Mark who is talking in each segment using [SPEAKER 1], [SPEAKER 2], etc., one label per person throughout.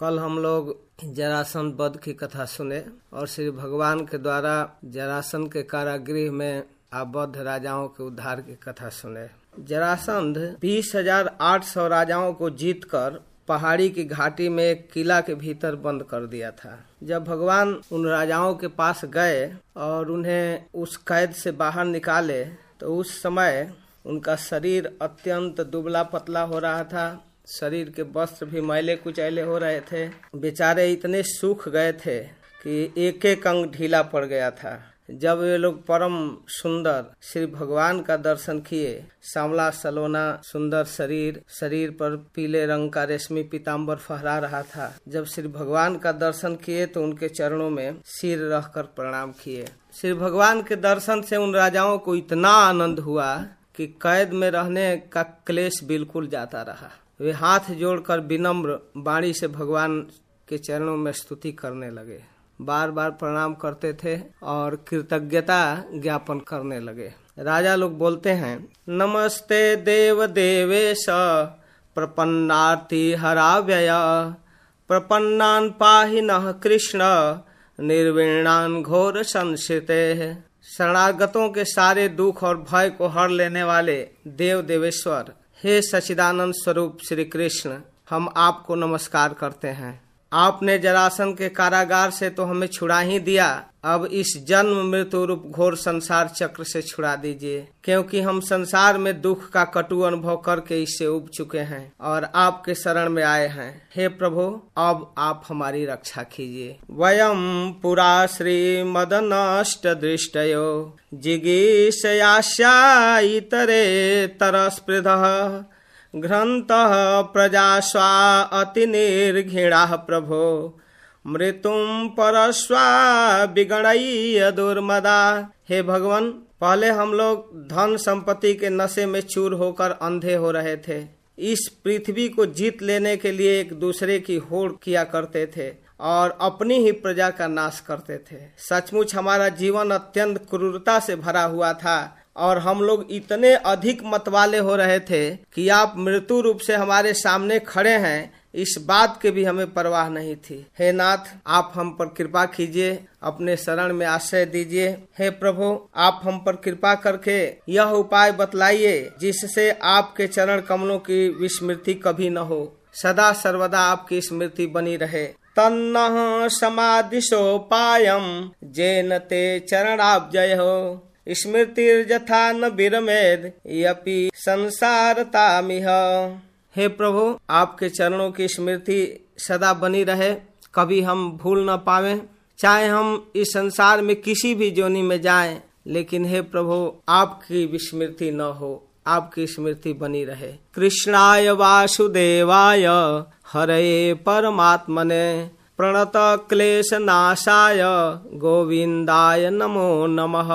[SPEAKER 1] कल हम लोग जरासन बद की कथा सुने और श्री भगवान के द्वारा जरासन के कारागृह में आबद्ध राजाओं के उद्धार की कथा सुने। जरासंध बीस हज़ार आठ सौ राजाओं को जीतकर पहाड़ी की घाटी में एक किला के भीतर बंद कर दिया था। जब भगवान उन राजाओं के पास गए और उन्हें उस कैद से बाहर निकाले तो उस समय उनका शरीर अत्यंत दुबला पतला हो रहा था। शरीर के वस्त्र भी मैले कुचैले हो रहे थे। बेचारे इतने सूख गए थे कि एक एक अंग ढीला पड़ गया था। जब वे लोग परम सुंदर श्री भगवान का दर्शन किए सांवला सलोना सुंदर शरीर शरीर पर पीले रंग का रेशमी पीताम्बर फहरा रहा था। जब श्री भगवान का दर्शन किए तो उनके चरणों में सिर रखकर प्रणाम किए। श्री भगवान के दर्शन से उन राजाओं को इतना आनंद हुआ कि कैद में रहने का क्लेश बिल्कुल जाता रहा। वे हाथ जोड़कर विनम्र बाणी से भगवान के चरणों में स्तुति करने लगे। बार बार प्रणाम करते थे और कृतज्ञता ज्ञापन करने लगे। राजा लोग बोलते हैं, नमस्ते देव देवेश प्रपन्नार्थी हराव्यय, प्रपन्नान पाहि न कृष्ण, निर्वीणान घोर संस्कृते शरणागतों के सारे दुख और भय को हर लेने वाले देव देवेश्वर हे सचिदानंद स्वरूप श्री कृष्ण हम आपको नमस्कार करते हैं। आपने जरासन के कारागार से तो हमें छुड़ा ही दिया। अब इस जन्म मृत्यु रूप घोर संसार चक्र से छुड़ा दीजिए, क्योंकि हम संसार में दुख का कटु अनुभव करके इससे उब चुके हैं और आपके शरण में आए हैं। हे प्रभु, अब आप हमारी रक्षा कीजिए। वयम पुरा श्री मदन अष्ट दृष्टयो जिगीषयाश्या इतरे तरस्पृध। घ्रंत प्रजास्वा अति निर्घृणा प्रभो। मृत्युम परस्वा बिगड़ई दुर्मदा। हे भगवान, पहले हम लोग धन संपत्ति के नशे में चूर होकर अंधे हो रहे थे। इस पृथ्वी को जीत लेने के लिए एक दूसरे की होड़ किया करते थे और अपनी ही प्रजा का नाश करते थे। सचमुच हमारा जीवन अत्यंत क्रूरता से भरा हुआ था। और हम लोग इतने अधिक मतवाले हो रहे थे कि आप मृत्यु रूप से हमारे सामने खड़े हैं, इस बात के भी हमें परवाह नहीं थी। हे नाथ, आप हम पर कृपा कीजिए, अपने शरण में आश्रय दीजिए। हे प्रभु, आप हम पर कृपा करके यह उपाय बतलाइए, जिससे आपके चरण कमलों की विस्मृति कभी न हो। सदा सर्वदा आपकी स्मृति बनी रहे। तन्न समाधिशोपायम जैन ते चरणाब्जय हो। स्मृतिर्जथा न विरमेद, यपि संसारतामिह हे प्रभु, आपके चरणों की स्मृति सदा बनी रहे, कभी हम भूल न पावे। चाहे हम इस संसार में किसी भी जोनी में जाएँ, लेकिन हे प्रभु, आपकी विस्मृति न हो, आपकी स्मृति बनी रहे। कृष्णाय वासुदेवाय, हरे परमात्मने, प्रणत क्लेश नाशाय, गोविंदाय नमो नमः।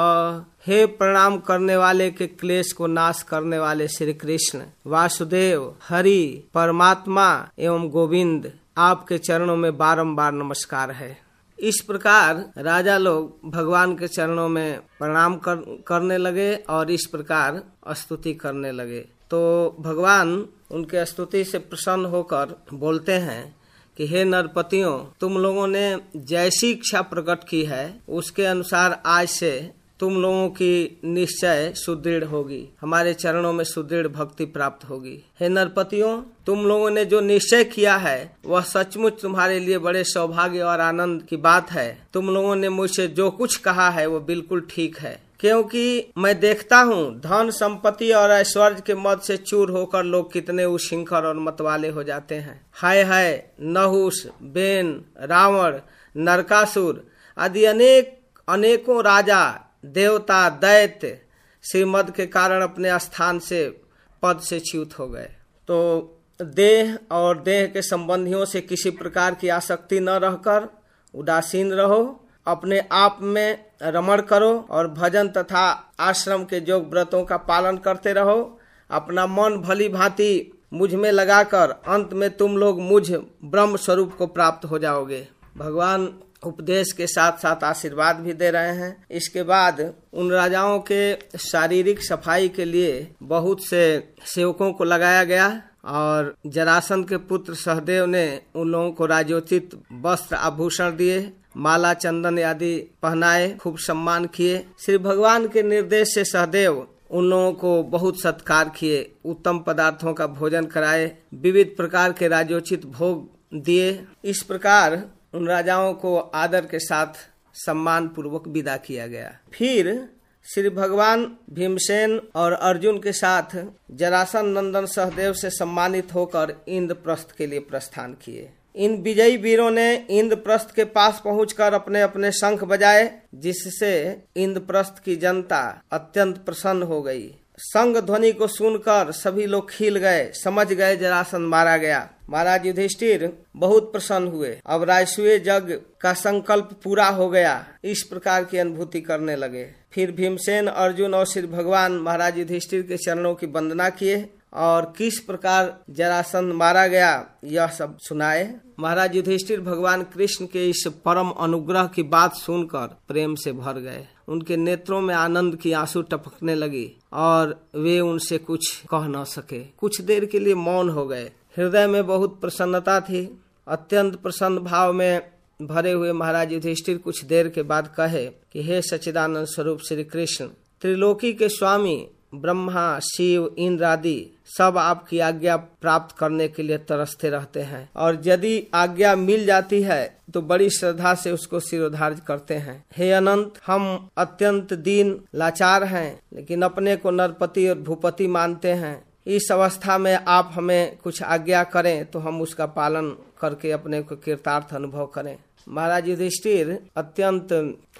[SPEAKER 1] हे प्रणाम करने वाले के क्लेश को नाश करने वाले श्री कृष्ण वासुदेव हरि परमात्मा एवं गोविंद आपके चरणों में बारंबार नमस्कार है। इस प्रकार राजा लोग भगवान के चरणों में प्रणाम कर, करने लगे और इस प्रकार स्तुति करने लगे। तो भगवान उनके स्तुति से प्रसन्न होकर बोलते हैं कि हे नरपतियों तुम लोगों ने जैसी इच्छा प्रकट की है उसके अनुसार आज से तुम लोगों की निश्चय सुदृढ़ होगी। हमारे चरणों में सुदृढ़ भक्ति प्राप्त होगी। हे नरपतियों, तुम लोगों ने जो निश्चय किया है, वह सचमुच तुम्हारे लिए बड़े सौभाग्य और आनंद की बात है। तुम लोगों ने मुझसे जो कुछ कहा है, वो बिल्कुल ठीक है। क्योंकि मैं देखता हूँ, धन संपत्ति और ऐश्वर्य के मद से चूर होकर लोग कितने उशिंखर और मतवाले हो जाते हैं। हाय हाय, नहुस, बेन, रावण, नरकासुर आदि अनेक, अनेकों राजा देवता दैत्य श्रीमद के कारण अपने स्थान से, पद से च्युत हो गए। तो देह और देह के संबंधियों से किसी प्रकार की आसक्ति न रहकर उदासीन रहो, अपने आप में रमण करो और भजन तथा आश्रम के योग व्रतों का पालन करते रहो। अपना मन भली भांति मुझमें लगाकर अंत में तुम लोग मुझ ब्रह्म स्वरूप को प्राप्त हो जाओगे। भगवान उपदेश के साथ साथ आशीर्वाद भी दे रहे हैं। इसके बाद उन राजाओं के शारीरिक सफ़ाई के लिए बहुत से सेवकों को लगाया गया और जरासन के पुत्र सहदेव ने उन लोगों को राजोचित वस्त्र आभूषण दिए, माला, चंदन आदि पहनाए, खूब सम्मान किए। श्री भगवान के निर्देश से सहदेव उन लोगों को बहुत सत्कार किए, उत्तम पदार्थों का भोजन कराए, विविध प्रकार के राजोचित भोग दिए। इस प्रकार उन राजाओं को आदर के साथ सम्मान पूर्वक विदा किया गया। फिर श्री भगवान भीमसेन और अर्जुन के साथ जरासन नंदन सहदेव से सम्मानित होकर इंद्रप्रस्थ के लिए प्रस्थान किए। इन विजयी वीरों ने इंद्रप्रस्थ के पास पहुंचकर अपने अपने शंख बजाए, जिससे इंद्रप्रस्थ की जनता अत्यंत प्रसन्न हो गई। संग ध्वनि को सुनकर सभी लोग खिल गए, समझ गए जरासन मारा गया। महाराज युधिष्ठिर बहुत प्रसन्न हुए। अब रायसुए जग का संकल्प पूरा हो गया। इस प्रकार की अनुभूति करने लगे। फिर भीमसेन, अर्जुन और श्री भगवान महाराज युधिष्ठिर के चरणों की वंदना किए। और किस प्रकार जरासंध मारा गया, यह सब सुनाए। महाराज युधिष्ठिर भगवान कृष्ण के इस परम अनुग्रह की बात सुनकर प्रेम से भर गए। उनके नेत्रों में आनंद की आँसू टपकने लगी और वे उनसे कुछ कह न सके। कुछ देर के लिए मौन हो गए। हृदय में बहुत प्रसन्नता थी। अत्यंत प्रसन्न भाव में भरे हुए महाराज युधिष्ठिर कुछ देर के बाद कहे कि, हे सचिदानंद स्वरूप श्री कृष्ण, त्रिलोकी के स्वामी, ब्रह्मा, शिव इंद्र आदि सब आपकी आज्ञा प्राप्त करने के लिए तरसते रहते हैं। और यदि आज्ञा मिल जाती है तो बड़ी श्रद्धा से उसको सिरोधार्य करते हैं। हे अनंत, हम अत्यंत दीन, लाचार हैं, लेकिन अपने को नरपति और भूपति मानते हैं। इस अवस्था में आप हमें कुछ आज्ञा करें तो हम उसका पालन करके अपने को कृतार्थ अनुभव करें। महाराज युधिष्ठिर अत्यंत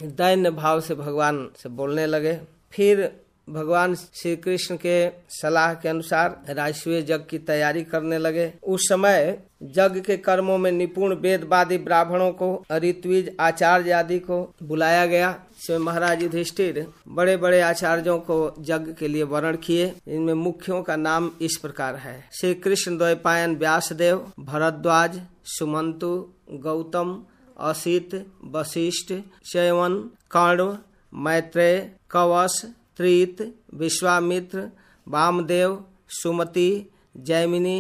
[SPEAKER 1] दैन्य भाव से भगवान से बोलने लगे। फिर भगवान श्री कृष्ण के सलाह के अनुसार राजस्वीय जग की तैयारी करने लगे। उस समय जग के कर्मों में निपुण वेदवादी ब्राह्मणों को, ऋत्विज, आचार्य आदि को बुलाया गया। इसमें महाराज युधिष्ठिर बड़े बड़े आचार्यों को जग के लिए वर्ण किए। इनमें मुख्यों का नाम इस प्रकार है। श्री कृष्ण द्वैपायन व्यासदेव, भरद्वाज, सुमंतु, गौतम, असित, वशिष्ठ, चयवन, कर्ण, मैत्रेय, कवश त्रित विश्वामित्र, वामदेव, सुमति, जैमिनी,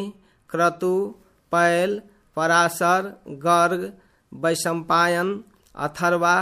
[SPEAKER 1] क्रतु, पैल, पराशर, गर्ग, वैशंपायन, अथर्वा,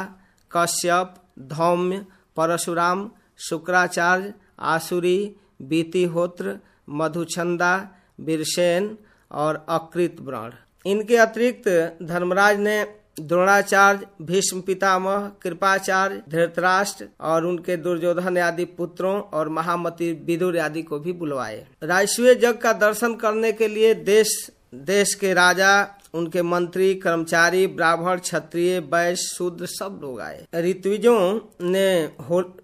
[SPEAKER 1] कश्यप, धौम्य, परशुराम, शुक्राचार्य, आसुरी, बीतिहोत्र, मधुचंदा, बिरसेन और अकृत व्रण इनके अतिरिक्त धर्मराज ने द्रोणाचार्य, भीष्म पितामह, कृपाचार्य, धृतराष्ट्र और उनके दुर्योधन आदि पुत्रों और महामती विदुर आदि को भी बुलवाए। राजस्वीय जग का दर्शन करने के लिए देश देश के राजा, उनके मंत्री, कर्मचारी, ब्राह्मण, क्षत्रिय, वैश्य, शूद्र सब लोग आए। ऋत्विजों ने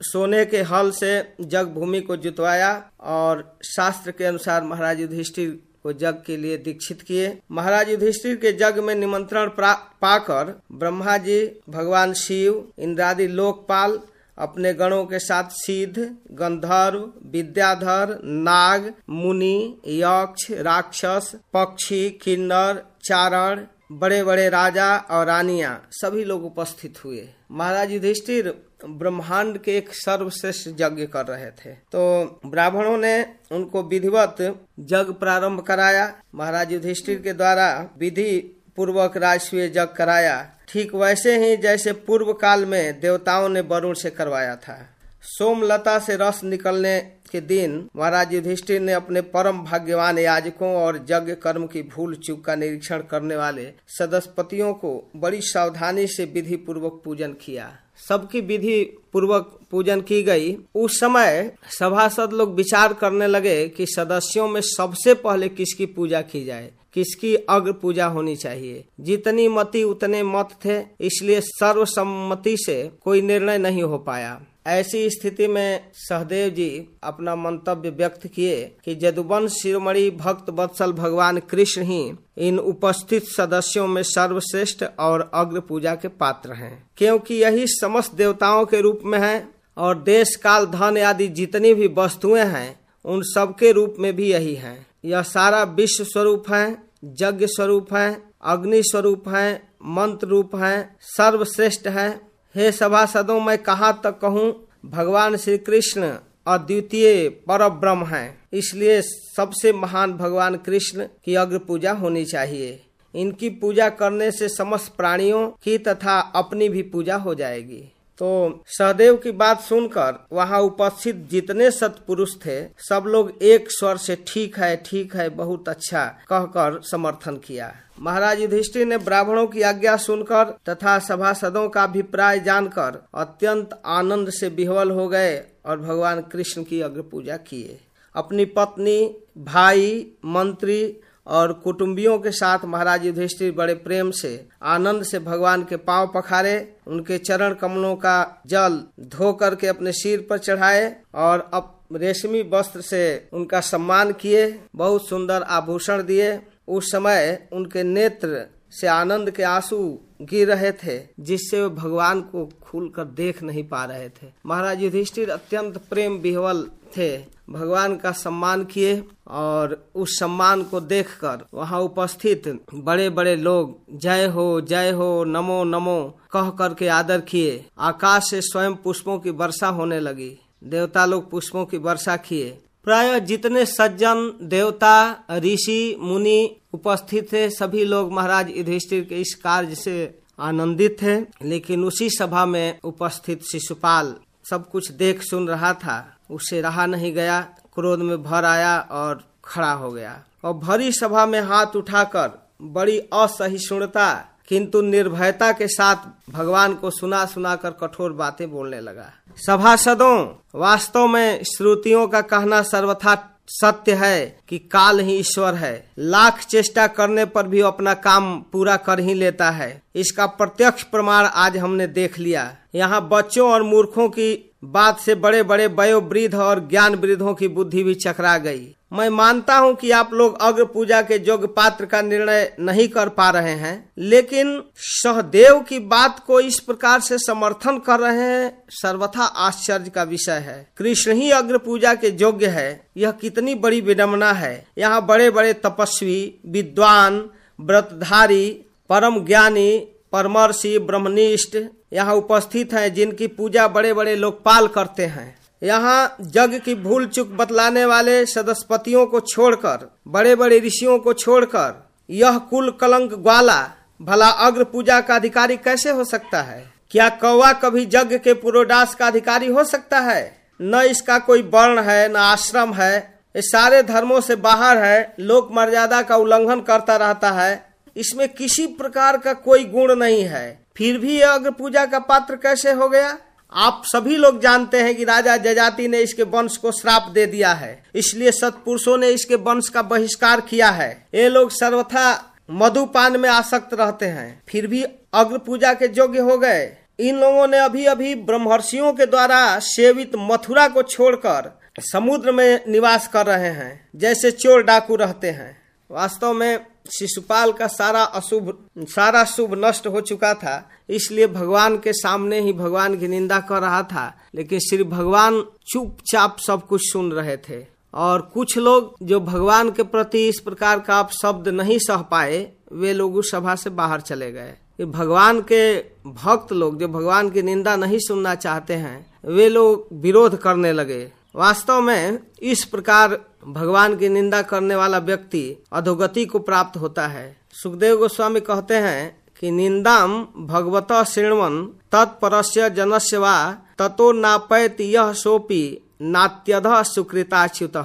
[SPEAKER 1] सोने के हल से जग भूमि को जुतवाया और शास्त्र के अनुसार महाराज युधिष्ठिर को जग के लिए दीक्षित किए। महाराज युधिष्ठिर के जग में निमंत्रण पाकर ब्रह्मा जी भगवान शिव, इंद्रादि लोकपाल, अपने गणों के साथ सिद्ध, गंधर्व, विद्याधर, नाग, मुनि, यक्ष, राक्षस, पक्षी, किन्नर, चारण बड़े बड़े राजा और रानिया सभी लोग उपस्थित हुए। महाराज युधिष्ठिर ब्रह्मांड के एक सर्वश्रेष्ठ यज्ञ कर रहे थे। तो ब्राह्मणों ने उनको विधिवत जग प्रारंभ कराया। महाराज युधिष्ठिर के द्वारा विधि पूर्वक राजस्वीय जग कराया। ठीक वैसे ही जैसे पूर्व काल में देवताओं ने वरुण से करवाया था। सोमलता से रस निकलने के दिन महाराज युधिष्ठिर ने अपने परम भाग्यवान याजकों और यज्ञ कर्म की भूल चूक का निरीक्षण करने वाले सदस्यपतियों को बड़ी सावधानी से विधि पूर्वक पूजन किया। सबकी विधि पूर्वक पूजन की गई। उस समय सभासद लोग विचार करने लगे कि सदस्यों में सबसे पहले किसकी पूजा की जाए, किसकी अग्र पूजा होनी चाहिए। जितनी मति उतने मत थे, इसलिए सर्वसम्मति से कोई निर्णय नहीं हो पाया। ऐसी स्थिति में सहदेव जी अपना मंतव्य व्यक्त किए कि जदुवंश शिरोमणि भक्त वत्सल भगवान कृष्ण ही इन उपस्थित सदस्यों में सर्वश्रेष्ठ और अग्र पूजा के पात्र हैं। क्योंकि यही समस्त देवताओं के रूप में है और देश काल धन आदि जितनी भी वस्तुएँ हैं, उन सबके रूप में भी यही है। यह सारा विश्व स्वरूप है, यज्ञ स्वरूप है, अग्नि स्वरूप है, मंत्र रूप है, सर्वश्रेष्ठ है हे सभासदों, मैं कहाँ तक कहूँ, भगवान श्री कृष्ण अद्वितीय पर ब्रह्म है। इसलिए सबसे महान भगवान कृष्ण की अग्र पूजा होनी चाहिए। इनकी पूजा करने से समस्त प्राणियों की तथा अपनी भी पूजा हो जाएगी। तो सहदेव की बात सुनकर वहाँ उपस्थित जितने सत्पुरुष थे, सब लोग एक स्वर से, ठीक है ठीक है, बहुत अच्छा कहकर समर्थन किया। महाराज युधिष्ठिर ने ब्राह्मणों की आज्ञा सुनकर तथा सभासदों का अभिप्राय जानकर अत्यंत आनंद से विह्वल हो गए और भगवान कृष्ण की अग्र पूजा किए। अपनी पत्नी, भाई, मंत्री और कुटुंबियों के साथ महाराज युधिष्ठिर बड़े प्रेम से, आनंद से भगवान के पाँव पखारे, उनके चरण कमलों का जल धो करके अपने सिर पर चढ़ाए और अब रेशमी वस्त्र से उनका सम्मान किए, बहुत सुंदर आभूषण दिए। उस समय उनके नेत्र से आनंद के आँसू गिर रहे थे, जिससे वे भगवान को खुलकर देख नहीं पा रहे थे। महाराज युधिष्ठिर अत्यंत प्रेम विहवल थे। भगवान का सम्मान किए और उस सम्मान को देखकर वहाँ उपस्थित बड़े बड़े लोग, जय हो जय हो, नमो नमो, कह करके आदर किए। आकाश से स्वयं पुष्पों की वर्षा होने लगी। देवता लोग पुष्पों की वर्षा किए। प्राय जितने सज्जन, देवता, ऋषि, मुनि उपस्थित थे, सभी लोग महाराज युधिष्ठिर के इस कार्य से आनंदित थे, लेकिन उसी सभा में उपस्थित शिशुपाल सब कुछ देख सुन रहा था। उसे रहा नहीं गया, क्रोध में भर आया और खड़ा हो गया। और भरी सभा में हाथ उठाकर बड़ी असहिष्णुता, किंतु निर्भयता के साथ भगवान को सुना सुना कर कठोर बातें बोलने लगा। सभासदों, वास्तव में श्रुतियों का कहना सर्वथा सत्य है कि काल ही ईश्वर है। लाख चेष्टा करने पर भी अपना काम पूरा कर ही लेता है। इसका प्रत्यक्ष प्रमाण आज हमने देख लिया। यहाँ बच्चों और मूर्खों की बात से बड़े बड़े वयोवृद्ध और ज्ञान वृद्धों की बुद्धि भी चकरा गई। मैं मानता हूँ कि आप लोग अग्र पूजा के योग्य पात्र का निर्णय नहीं कर पा रहे हैं, लेकिन सहदेव की बात को इस प्रकार से समर्थन कर रहे हैं, सर्वथा आश्चर्य का विषय है। कृष्ण ही अग्र पूजा के योग्य है, यह कितनी बड़ी विडम्बना है। यहाँ बड़े बड़े तपस्वी, विद्वान, व्रतधारी परम ज्ञानी, परमर्षि, ब्रह्मनिष्ठ यहाँ उपस्थित हैं, जिनकी पूजा बड़े बड़े लोकपाल करते हैं। यहाँ जग की भूल चुक बतलाने वाले सदस्यपतियों को छोड़कर बड़े बड़े ऋषियों को छोड़कर, यह कुल कलंक ग्वाला, भला अग्र पूजा का अधिकारी कैसे हो सकता है? क्या कौवा कभी जग के पुरोडास का अधिकारी हो सकता है? न इसका कोई वर्ण है, न आश्रम है, ये सारे धर्मों से बाहर है, लोक मर्यादा का उल्लंघन करता रहता है। इसमें किसी प्रकार का कोई गुण नहीं है। फिर भी अग्र पूजा का पात्र कैसे हो गया? आप सभी लोग जानते हैं कि राजा जजाति ने इसके वंश को श्राप दे दिया है। इसलिए सतपुरुषों ने इसके वंश का बहिष्कार किया है। ये लोग सर्वथा मधुपान में आसक्त रहते हैं। फिर भी अग्र पूजा के योग्य हो गए। इन लोगों ने अभी अभी ब्रह्मर्षियों के द्वारा सेवित मथुरा को छोड़कर समुद्र में निवास कर रहे हैं। जैसे चोर डाकू रहते हैं। वास्तव में शिशुपाल का सारा अशुभ, सारा शुभ नष्ट हो चुका था। इसलिए भगवान के सामने ही भगवान की निंदा कर रहा था। लेकिन श्री भगवान चुपचाप सब कुछ सुन रहे थे। और कुछ लोग जो भगवान के प्रति इस प्रकार का आप शब्द नहीं सह पाए, वे लोग उस सभा से बाहर चले गए। भगवान के भक्त लोग जो भगवान की निंदा नहीं सुनना चाहते हैं, वे लोग विरोध करने लगे। वास्तव में इस प्रकार भगवान की निंदा करने वाला व्यक्ति अधोगति को प्राप्त होता है। सुखदेव गोस्वामी कहते हैं कि निंदाम भगवत श्रृणवन तत्परस्य जनस्य वा ततो नापैत यह सोपी नात्यध सुकृताच्युत।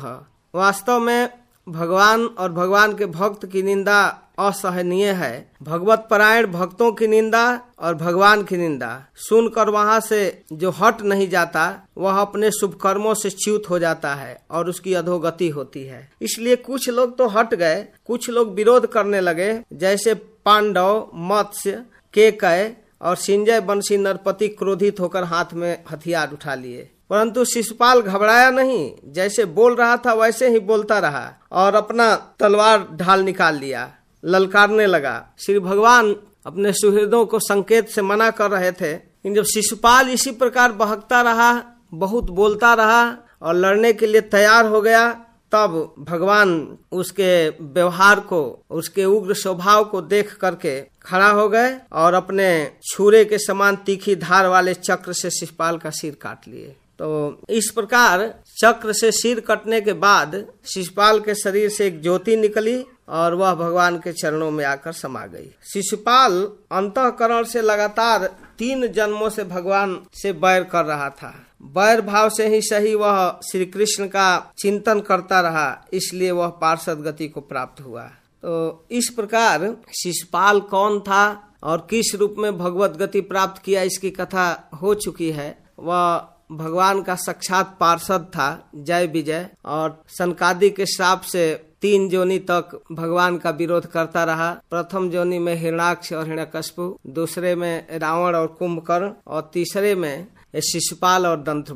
[SPEAKER 1] वास्तव में भगवान और भगवान के भक्त की निंदा असहनीय है। भगवत परायण भक्तों की निंदा और भगवान की निंदा। सुनकर वहाँ से जो हट नहीं जाता, वह अपने शुभ कर्मों से च्युत हो जाता है और उसकी अधोगति होती है। इसलिए कुछ लोग तो हट गए, कुछ लोग विरोध करने लगे, जैसे पांडव, मत्स्य, केकय और सिंजय बंशी नरपति क्रोधित होकर हाथ में हथियार उठा लिए। परंतु शिशुपाल घबराया नहीं, जैसे बोल रहा था वैसे ही बोलता रहा और अपना तलवार ढाल निकाल लिया। ललकारने लगा। श्री भगवान अपने सुहृदों को संकेत से मना कर रहे थे। जब शिशुपाल इसी प्रकार बहकता रहा, बहुत बोलता रहा और लड़ने के लिए तैयार हो गया, तब भगवान उसके व्यवहार को, उसके उग्र स्वभाव को देख करके खड़ा हो गए और अपने छुरे के समान तीखी धार वाले चक्र से शिशुपाल का सिर काट लिए। तो इस प्रकार चक्र से सिर कटने के बाद शिशुपाल के शरीर से एक ज्योति निकली और वह भगवान के चरणों में आकर समा गई। शिशुपाल अंतकरण से लगातार तीन जन्मों से भगवान से बैर कर रहा था। बैर भाव से ही सही वह श्री कृष्ण का चिंतन करता रहा, इसलिए वह पार्षद गति को प्राप्त हुआ। तो इस प्रकार शिशुपाल कौन था और किस रूप में भगवत गति प्राप्त किया इसकी कथा हो चुकी है, वह भगवान का साक्षात पार्षद था, जय विजय, और सनकादि के श्राप से तीन जोनी तक भगवान का विरोध करता रहा। प्रथम जोनी में हिरणाक्ष और हिरण्यकशपु दूसरे में रावण और कुंभकर्ण, और तीसरे में शिशुपाल और दंत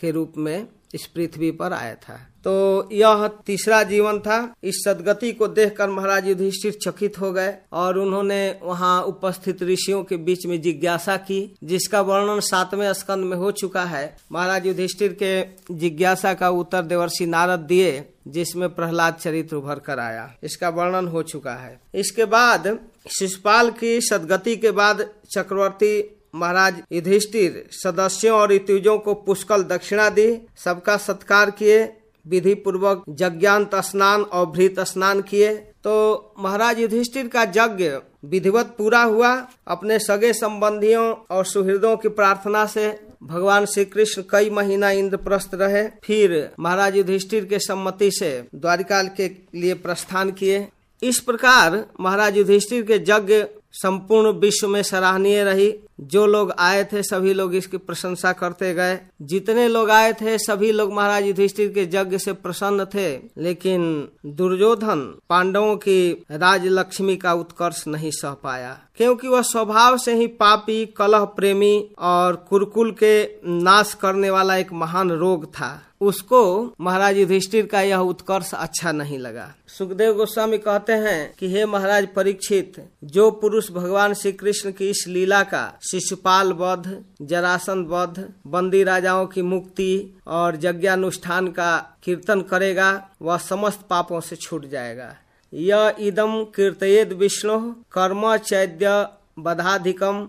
[SPEAKER 1] के रूप में इस पृथ्वी पर आया था। तो यह तीसरा जीवन था। इस सदगति को देखकर महाराज युधिष्ठिर चकित हो गए और उन्होंने वहाँ उपस्थित ऋषियों के बीच में जिज्ञासा की, जिसका वर्णन सातवें स्कंद में हो चुका है। महाराज युधिष्ठिर के जिज्ञासा का उत्तर देवर्षि नारद दिए, जिसमें प्रहलाद चरित्र उभर कर आया। इसका वर्णन हो चुका है। इसके बाद शिषपाल की सदगति के बाद चक्रवर्ती महाराज युधिष्ठिर सदस्यों और ऋतुजों को पुष्कल दक्षिणा दी, सबका सत्कार किए विधि पूर्वक यज्ञांत स्नान और भृत स्नान किए। तो महाराज युधिष्ठिर का यज्ञ विधिवत पूरा हुआ। अपने सगे संबंधियों और सुहृदों की प्रार्थना से भगवान श्री कृष्ण कई महीना इंद्रप्रस्थ रहे। फिर महाराज युधिष्ठिर के सम्मति से द्वारिका के लिए प्रस्थान किए। इस प्रकार महाराज युधिष्ठिर के यज्ञ संपूर्ण विश्व में सराहनीय रही। जो लोग आए थे सभी लोग इसकी प्रशंसा करते गए। जितने लोग आए थे, सभी लोग महाराज युधिष्ठिर के यज्ञ से प्रसन्न थे। लेकिन दुर्योधन पांडवों की राज लक्ष्मी का उत्कर्ष नहीं सह पाया, क्योंकि वह स्वभाव से ही पापी, कलह प्रेमी और कुरकुल के नाश करने वाला एक महान रोग था। उसको महाराज युधिष्ठिर का यह उत्कर्ष अच्छा नहीं लगा। सुखदेव गोस्वामी कहते हैं कि हे महाराज परीक्षित, जो पुरुष भगवान श्री कृष्ण की इस लीला का शिशुपाल वध, जरासन वध, बंदी राजाओं की मुक्ति और यज्ञानुष्ठान का कीर्तन करेगा, वह समस्त पापों से छूट जाएगा। यह इदम कीर्तयेद विष्णु, कर्म चैद्य बधाधिकम,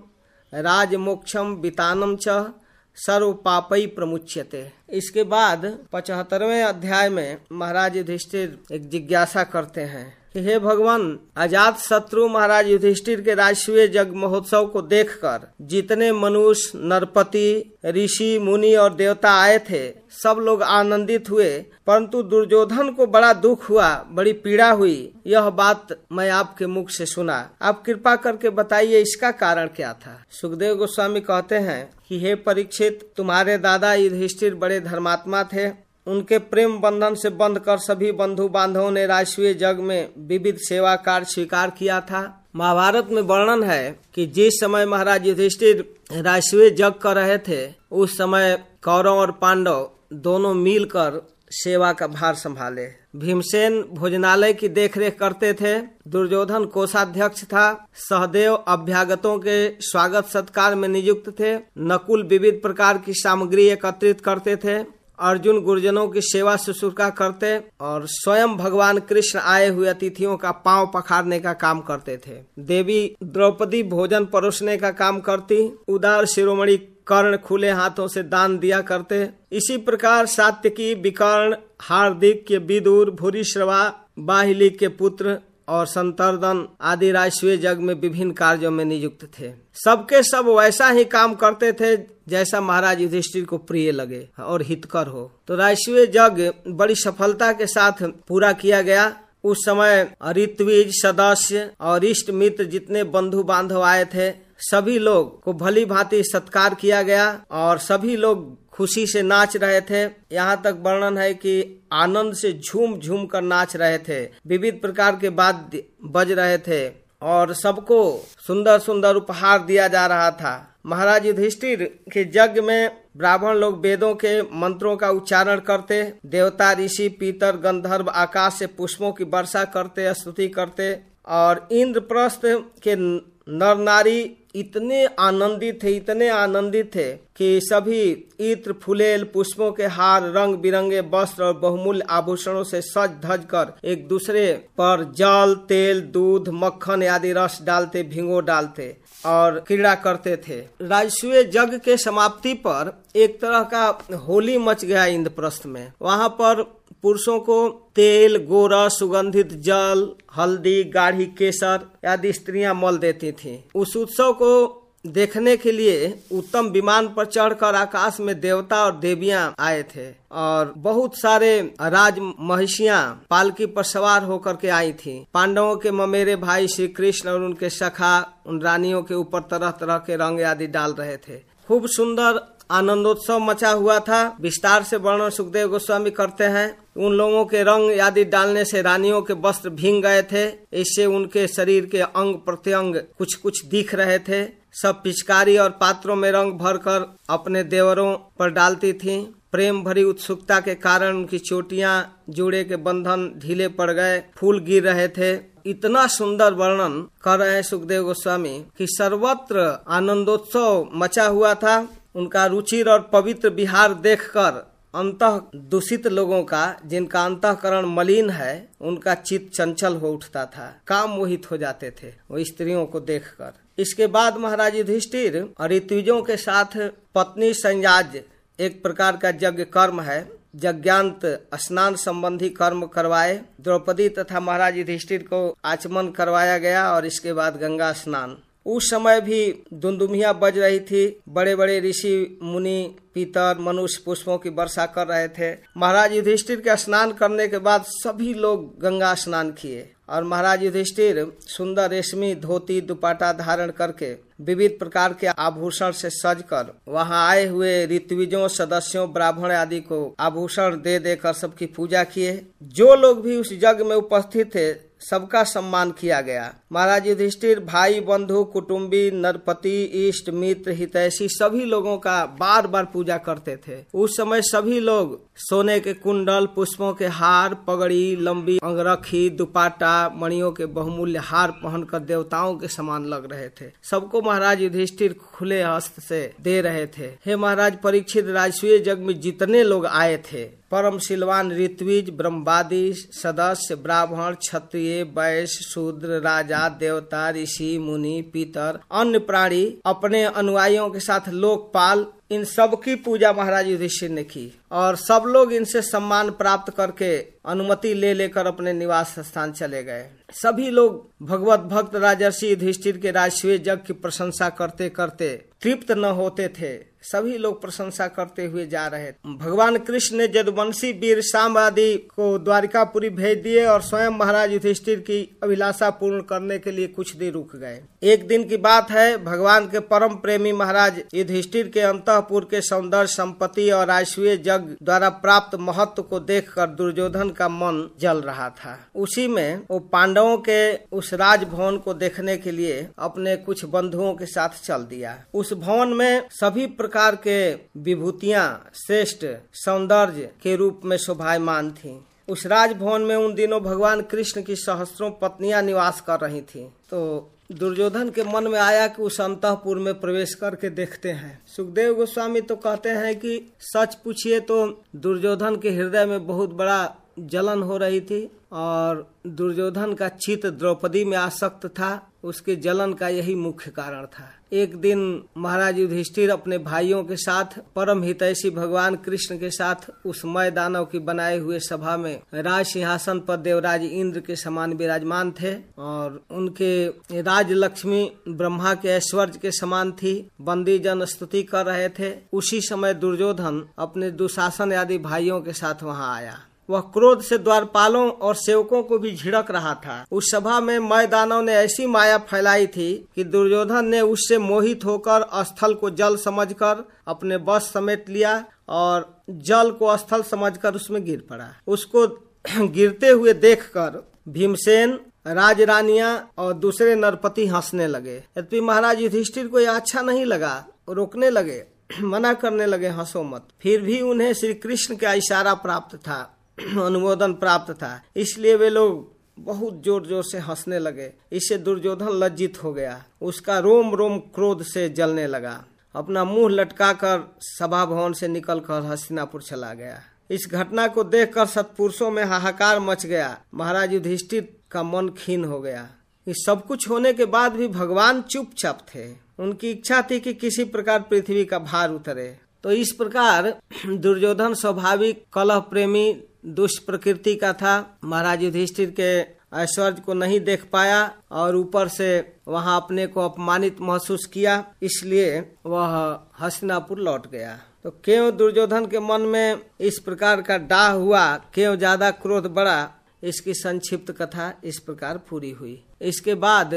[SPEAKER 1] राजमोक्षम वितानम च सर्व पापई प्रमुच्यते। इसके बाद पचहत्तरवें अध्याय में महाराज युधिष्ठिर एक जिज्ञासा करते हैं कि हे भगवान आज़ाद शत्रु महाराज युधिष्ठिर के राष्ट्रीय जग महोत्सव को देखकर जितने मनुष्य, नरपति, ऋषि, मुनि और देवता आए थे सब लोग आनंदित हुए, परंतु दुर्योधन को बड़ा दुख हुआ, बड़ी पीड़ा हुई। यह बात मैं आपके मुख से सुना। आप कृपा करके बताइए इसका कारण क्या था। सुखदेव गोस्वामी कहते हैं कि, हे परीक्षित, तुम्हारे दादा युधिष्ठिर बड़े धर्मात्मा थे। उनके प्रेम बंधन से बंध कर सभी बंधु बांधवों ने राष्ट्रीय जग में विविध सेवा कार्य स्वीकार किया था। महाभारत में वर्णन है कि जिस समय महाराज युधिष्ठिर राष्ट्रीय जग कर रहे थे, उस समय कौरव और पांडव दोनों मिलकर सेवा का भार संभाले। भीमसेन भोजनालय की देखरेख करते थे। दुर्योधन कोषाध्यक्ष था। सहदेव अभ्यागतों के स्वागत सत्कार में नियुक्त थे। नकुल विविध प्रकार की सामग्री एकत्रित करते थे। अर्जुन गुरुजनों की सेवा शुश्रूषा करते और स्वयं भगवान कृष्ण आए हुए अतिथियों का पाँव पखारने का काम करते थे। देवी द्रौपदी भोजन परोसने का काम करती। उदार शिरोमणि कर्ण खुले हाथों से दान दिया करते इसी प्रकार सात्यकी विकर्ण हार्दिक के विदुर, भूरिश्रवा, बाहिली के पुत्र और संतर्दन आदि राजस्वीय जग में विभिन्न कार्यों में नियुक्त थे। सबके सब वैसा ही काम करते थे जैसा महाराज युधिष्ठिर को प्रिय लगे और हितकर हो। तो राजस्वीय जग बड़ी सफलता के साथ पूरा किया गया। उस समय ऋत्विज, सदस्य और इष्ट मित्र जितने बंधु बांधव आए थे सभी लोग को भली भांति सत्कार किया गया और सभी लोग खुशी से नाच रहे थे। यहाँ तक वर्णन है कि आनंद से झूम झूम कर नाच रहे थे। विविध प्रकार के वाद्य बज रहे थे और सबको सुंदर सुंदर उपहार दिया जा रहा था। महाराज युधिष्ठिर के यज्ञ में ब्राह्मण लोग वेदों के मंत्रों का उच्चारण करते, देवता ऋषि पीतर गंधर्व आकाश से पुष्पों की वर्षा करते, स्तुति करते और इंद्रप्रस्थ के नर नारी इतने आनंदित थे इतने आनंदित थे कि सभी इत्र, फुलेल, पुष्पों के हार, रंग बिरंगे वस्त्र और बहुमूल्य आभूषणों से सज धज कर एक दूसरे पर जल, तेल, दूध, मक्खन आदि रस डालते, भिंगो डालते और क्रीड़ा करते थे। राजस्वीय जग के समाप्ति पर एक तरह का होली मच गया इंद्रप्रस्थ में। वहाँ पर पुरुषों को तेल, गोरा, सुगंधित जल, हल्दी, गाढ़ी केसर आदि स्त्रियाँ मल देती थीं। उस उत्सव को देखने के लिए उत्तम विमान पर चढ़कर आकाश में देवता और देवियाँ आए थे और बहुत सारे राज महिषियाँ पालकी पर सवार होकर के आई थी पांडवों के ममेरे भाई श्री कृष्ण और उनके सखा, उन रानियों के ऊपर तरह तरह के रंग आदि डाल रहे थे खूब सुंदर आनंदोत्सव मचा हुआ था। विस्तार से वर्णन सुखदेव गोस्वामी करते हैं। उन लोगों के रंग आदि डालने से रानियों के वस्त्र भींग गए थे। इससे उनके शरीर के अंग प्रत्यंग कुछ कुछ दिख रहे थे। सब पिचकारी और पात्रों में रंग भरकर अपने देवरों पर डालती थीं। प्रेम भरी उत्सुकता के कारण उनकी चोटियाँ, जोड़े के बंधन ढीले पड़ गए। फूल गिर रहे थे। इतना सुंदर वर्णन कर रहे हैं सुखदेव गोस्वामी कि सर्वत्र आनंदोत्सव मचा हुआ था। उनका रुचिर और पवित्र विहार देखकर अंत दूषित लोगों का, जिनका अंतकरण मलिन है, उनका चित्त चंचल हो उठता था। काम मोहित हो जाते थे वो स्त्रियों को देखकर। इसके बाद महाराज युधिष्ठिर और ऋतुजों के साथ पत्नी संयाज, एक प्रकार का यज्ञ कर्म है, यज्ञांत स्नान संबंधी कर्म करवाए। द्रौपदी तथा महाराज युधिष्ठिर को आचमन करवाया गया और इसके बाद गंगा स्नान। उस समय भी दुमदुमिया बज रही थी। बड़े बड़े ऋषि, मुनि, पीतर, मनुष्य पुष्पों की वर्षा कर रहे थे। महाराज युधिष्ठिर के स्नान करने के बाद सभी लोग गंगा स्नान किए और महाराज युधिष्ठिर सुंदर रेशमी धोती दुपाटा धारण करके विविध प्रकार के आभूषण से सजकर वहाँ आए हुए ऋतविजों, सदस्यों, ब्राह्मण आदि को आभूषण दे देकर सबकी पूजा किए। जो लोग भी उस यज्ञ में उपस्थित थे सबका सम्मान किया गया। महाराज युधिष्ठिर, भाई, बंधु कुटुम्बी नरपति, इष्ट, मित्र, हितैषी सभी लोगों का बार बार पूजा करते थे। उस समय सभी लोग सोने के कुंडल, पुष्पों के हार, पगड़ी, लंबी अंगरखी, दुपाटा, मणियों के बहुमूल्य हार पहनकर देवताओं के समान लग रहे थे। सबको महाराज युधिष्ठिर खुले हस्त से दे रहे थे। हे महाराज, परीक्षित राजस्वीय जग में जितने लोग आए थे परम शिलवान ऋत्विज ब्रह्मवादी सदस्य, ब्राह्मण, क्षत्रिय, वैश्य, शूद्र, राजा, देवता, ऋषि, मुनि, पितर, अन्य प्राणी अपने अनुयायियों के साथ लोकपाल, इन सब की पूजा महाराज युधिष्ठिर ने की। और सब लोग इनसे सम्मान प्राप्त करके अनुमति ले लेकर अपने निवास स्थान चले गए। सभी लोग भगवत भक्त राजर्षि युधिष्ठिर के राजस्वीय जग की प्रशंसा करते करते तृप्त न होते थे। सभी लोग प्रशंसा करते हुए जा रहे भगवान कृष्ण ने जदवंशी वीर शाम आदि को द्वारिकापुरी भेज दिए और स्वयं महाराज युधिष्ठिर की अभिलाषा पूर्ण करने के लिए कुछ दिन रुक गए। एक दिन की बात है, भगवान के परम प्रेमी महाराज युधिष्ठिर के अंतपुर के सौंदर्य, संपत्ति और आश्वीय जग द्वारा प्राप्त महत्व को देखकर दुर्योधन का मन जल रहा था। उसी में वो पांडवों के उस राजभवन को देखने के लिए अपने कुछ बंधुओं के साथ चल दिया। उस भवन में सभी प्रकार के विभूतियाँ श्रेष्ठ सौंदर्य के रूप में शोभायमान थी। उस राजभवन में उन दिनों भगवान कृष्ण की सहस्त्रों पत्नियाँ निवास कर रही थी। तो दुर्योधन के मन में आया कि उस अंतपुर में प्रवेश करके देखते हैं। सुखदेव गोस्वामी तो कहते हैं कि सच पूछिए तो दुर्योधन के हृदय में बहुत बड़ा जलन हो रही थी और दुर्योधन का चित द्रौपदी में आसक्त था। उसके जलन का यही मुख्य कारण था। एक दिन महाराज युधिष्ठिर अपने भाइयों के साथ, परम हितैषी भगवान कृष्ण के साथ उस मय दानव की बनाए हुए सभा में राज सिंहासन पर देवराज इंद्र के समान विराजमान थे और उनके राज लक्ष्मी ब्रह्मा के ऐश्वर्य के समान थी। बंदी जन स्तुति कर रहे थे। उसी समय दुर्योधन अपने दुशासन आदि भाइयों के साथ वहाँ आया। वह क्रोध से द्वारपालों और सेवकों को भी झिड़क रहा था। उस सभा में मय दानव ने ऐसी माया फैलाई थी कि दुर्योधन ने उससे मोहित होकर स्थल को जल समझकर अपने बस समेट लिया और जल को स्थल समझकर उसमें गिर पड़ा। उसको गिरते हुए देखकर भीमसेन राज रानिया और दूसरे नरपति हंसने लगे। यद्यपि महाराज युधिष्ठिर को यह अच्छा नहीं लगा, रोकने लगे, मना करने लगे हंसो मत। फिर भी उन्हें श्री कृष्ण का इशारा प्राप्त था। अनुमोदन प्राप्त था। इसलिए वे लोग बहुत ज़ोर ज़ोर से हंसने लगे। इससे दुर्योधन लज्जित हो गया। उसका रोम रोम क्रोध से जलने लगा। अपना मुँह लटकाकर सभा भवन से निकलकर हस्तिनापुर चला गया। इस घटना को देखकर सतपुरुषों में हाहाकार मच गया। महाराज युधिष्ठिर का मन खीन हो गया। इस सब कुछ होने के बाद भी भगवान चुपचाप थे। उनकी इच्छा थी कि किसी प्रकार पृथ्वी का भार उतरे। तो इस प्रकार दुर्योधन स्वाभाविक कलह प्रेमी दुष्ट प्रकृति का था। महाराज युधिष्ठिर के ऐश्वर्य को नहीं देख पाया और ऊपर से वहाँ अपने को अपमानित महसूस किया। इसलिए वह हसनापुर लौट गया। तो क्यों दुर्योधन के मन में इस प्रकार का डाह हुआ क्यों ज़्यादा क्रोध बढ़ा इसकी संक्षिप्त कथा इस प्रकार पूरी हुई। इसके बाद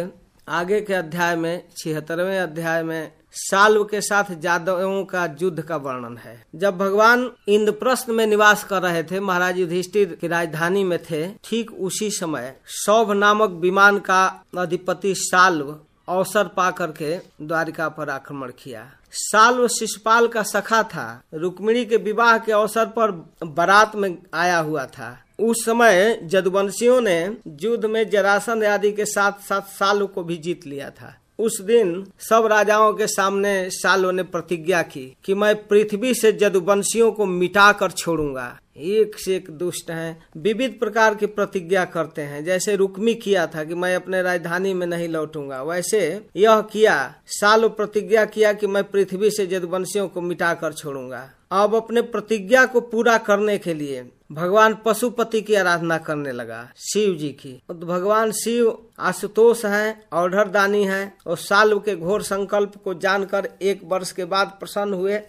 [SPEAKER 1] आगे के अध्याय में, छिहत्तरवें अध्याय में, साल्व के साथ जादवों का युद्ध का वर्णन है। जब भगवान इंद्रप्रस्थ में निवास कर रहे थे, महाराज युधिष्ठिर की राजधानी में थे, ठीक उसी समय सौभ नामक विमान का अधिपति साल्व अवसर पा करके द्वारिका पर आक्रमण किया। साल्व शिशुपाल का सखा था। रुक्मिणी के विवाह के अवसर पर बारात में आया हुआ था। उस समय जदवंशियों ने युद्ध में जरासंध आदि के साथ साथ साल्व को भी जीत लिया था। उस दिन सब राजाओं के सामने सालों ने प्रतिज्ञा की कि मैं पृथ्वी से जदुवंशियों को मिटा कर छोड़ूँगा। एक से एक दुष्ट हैं। विविध प्रकार की प्रतिज्ञा करते हैं। जैसे रुक्मी किया था कि मैं अपने राजधानी में नहीं लौटूँगा। वैसे यह किया, सालो प्रतिज्ञा किया कि मैं पृथ्वी से जदुवंशियों को मिटा कर छोड़ूँगा। अब अपने प्रतिज्ञा को पूरा करने के लिए भगवान पशुपति की आराधना करने लगा शिव जी की। तो भगवान शिव आशुतोष है औढ़र दानी है और साल के घोर संकल्प को जानकर एक वर्ष के बाद प्रसन्न हुए।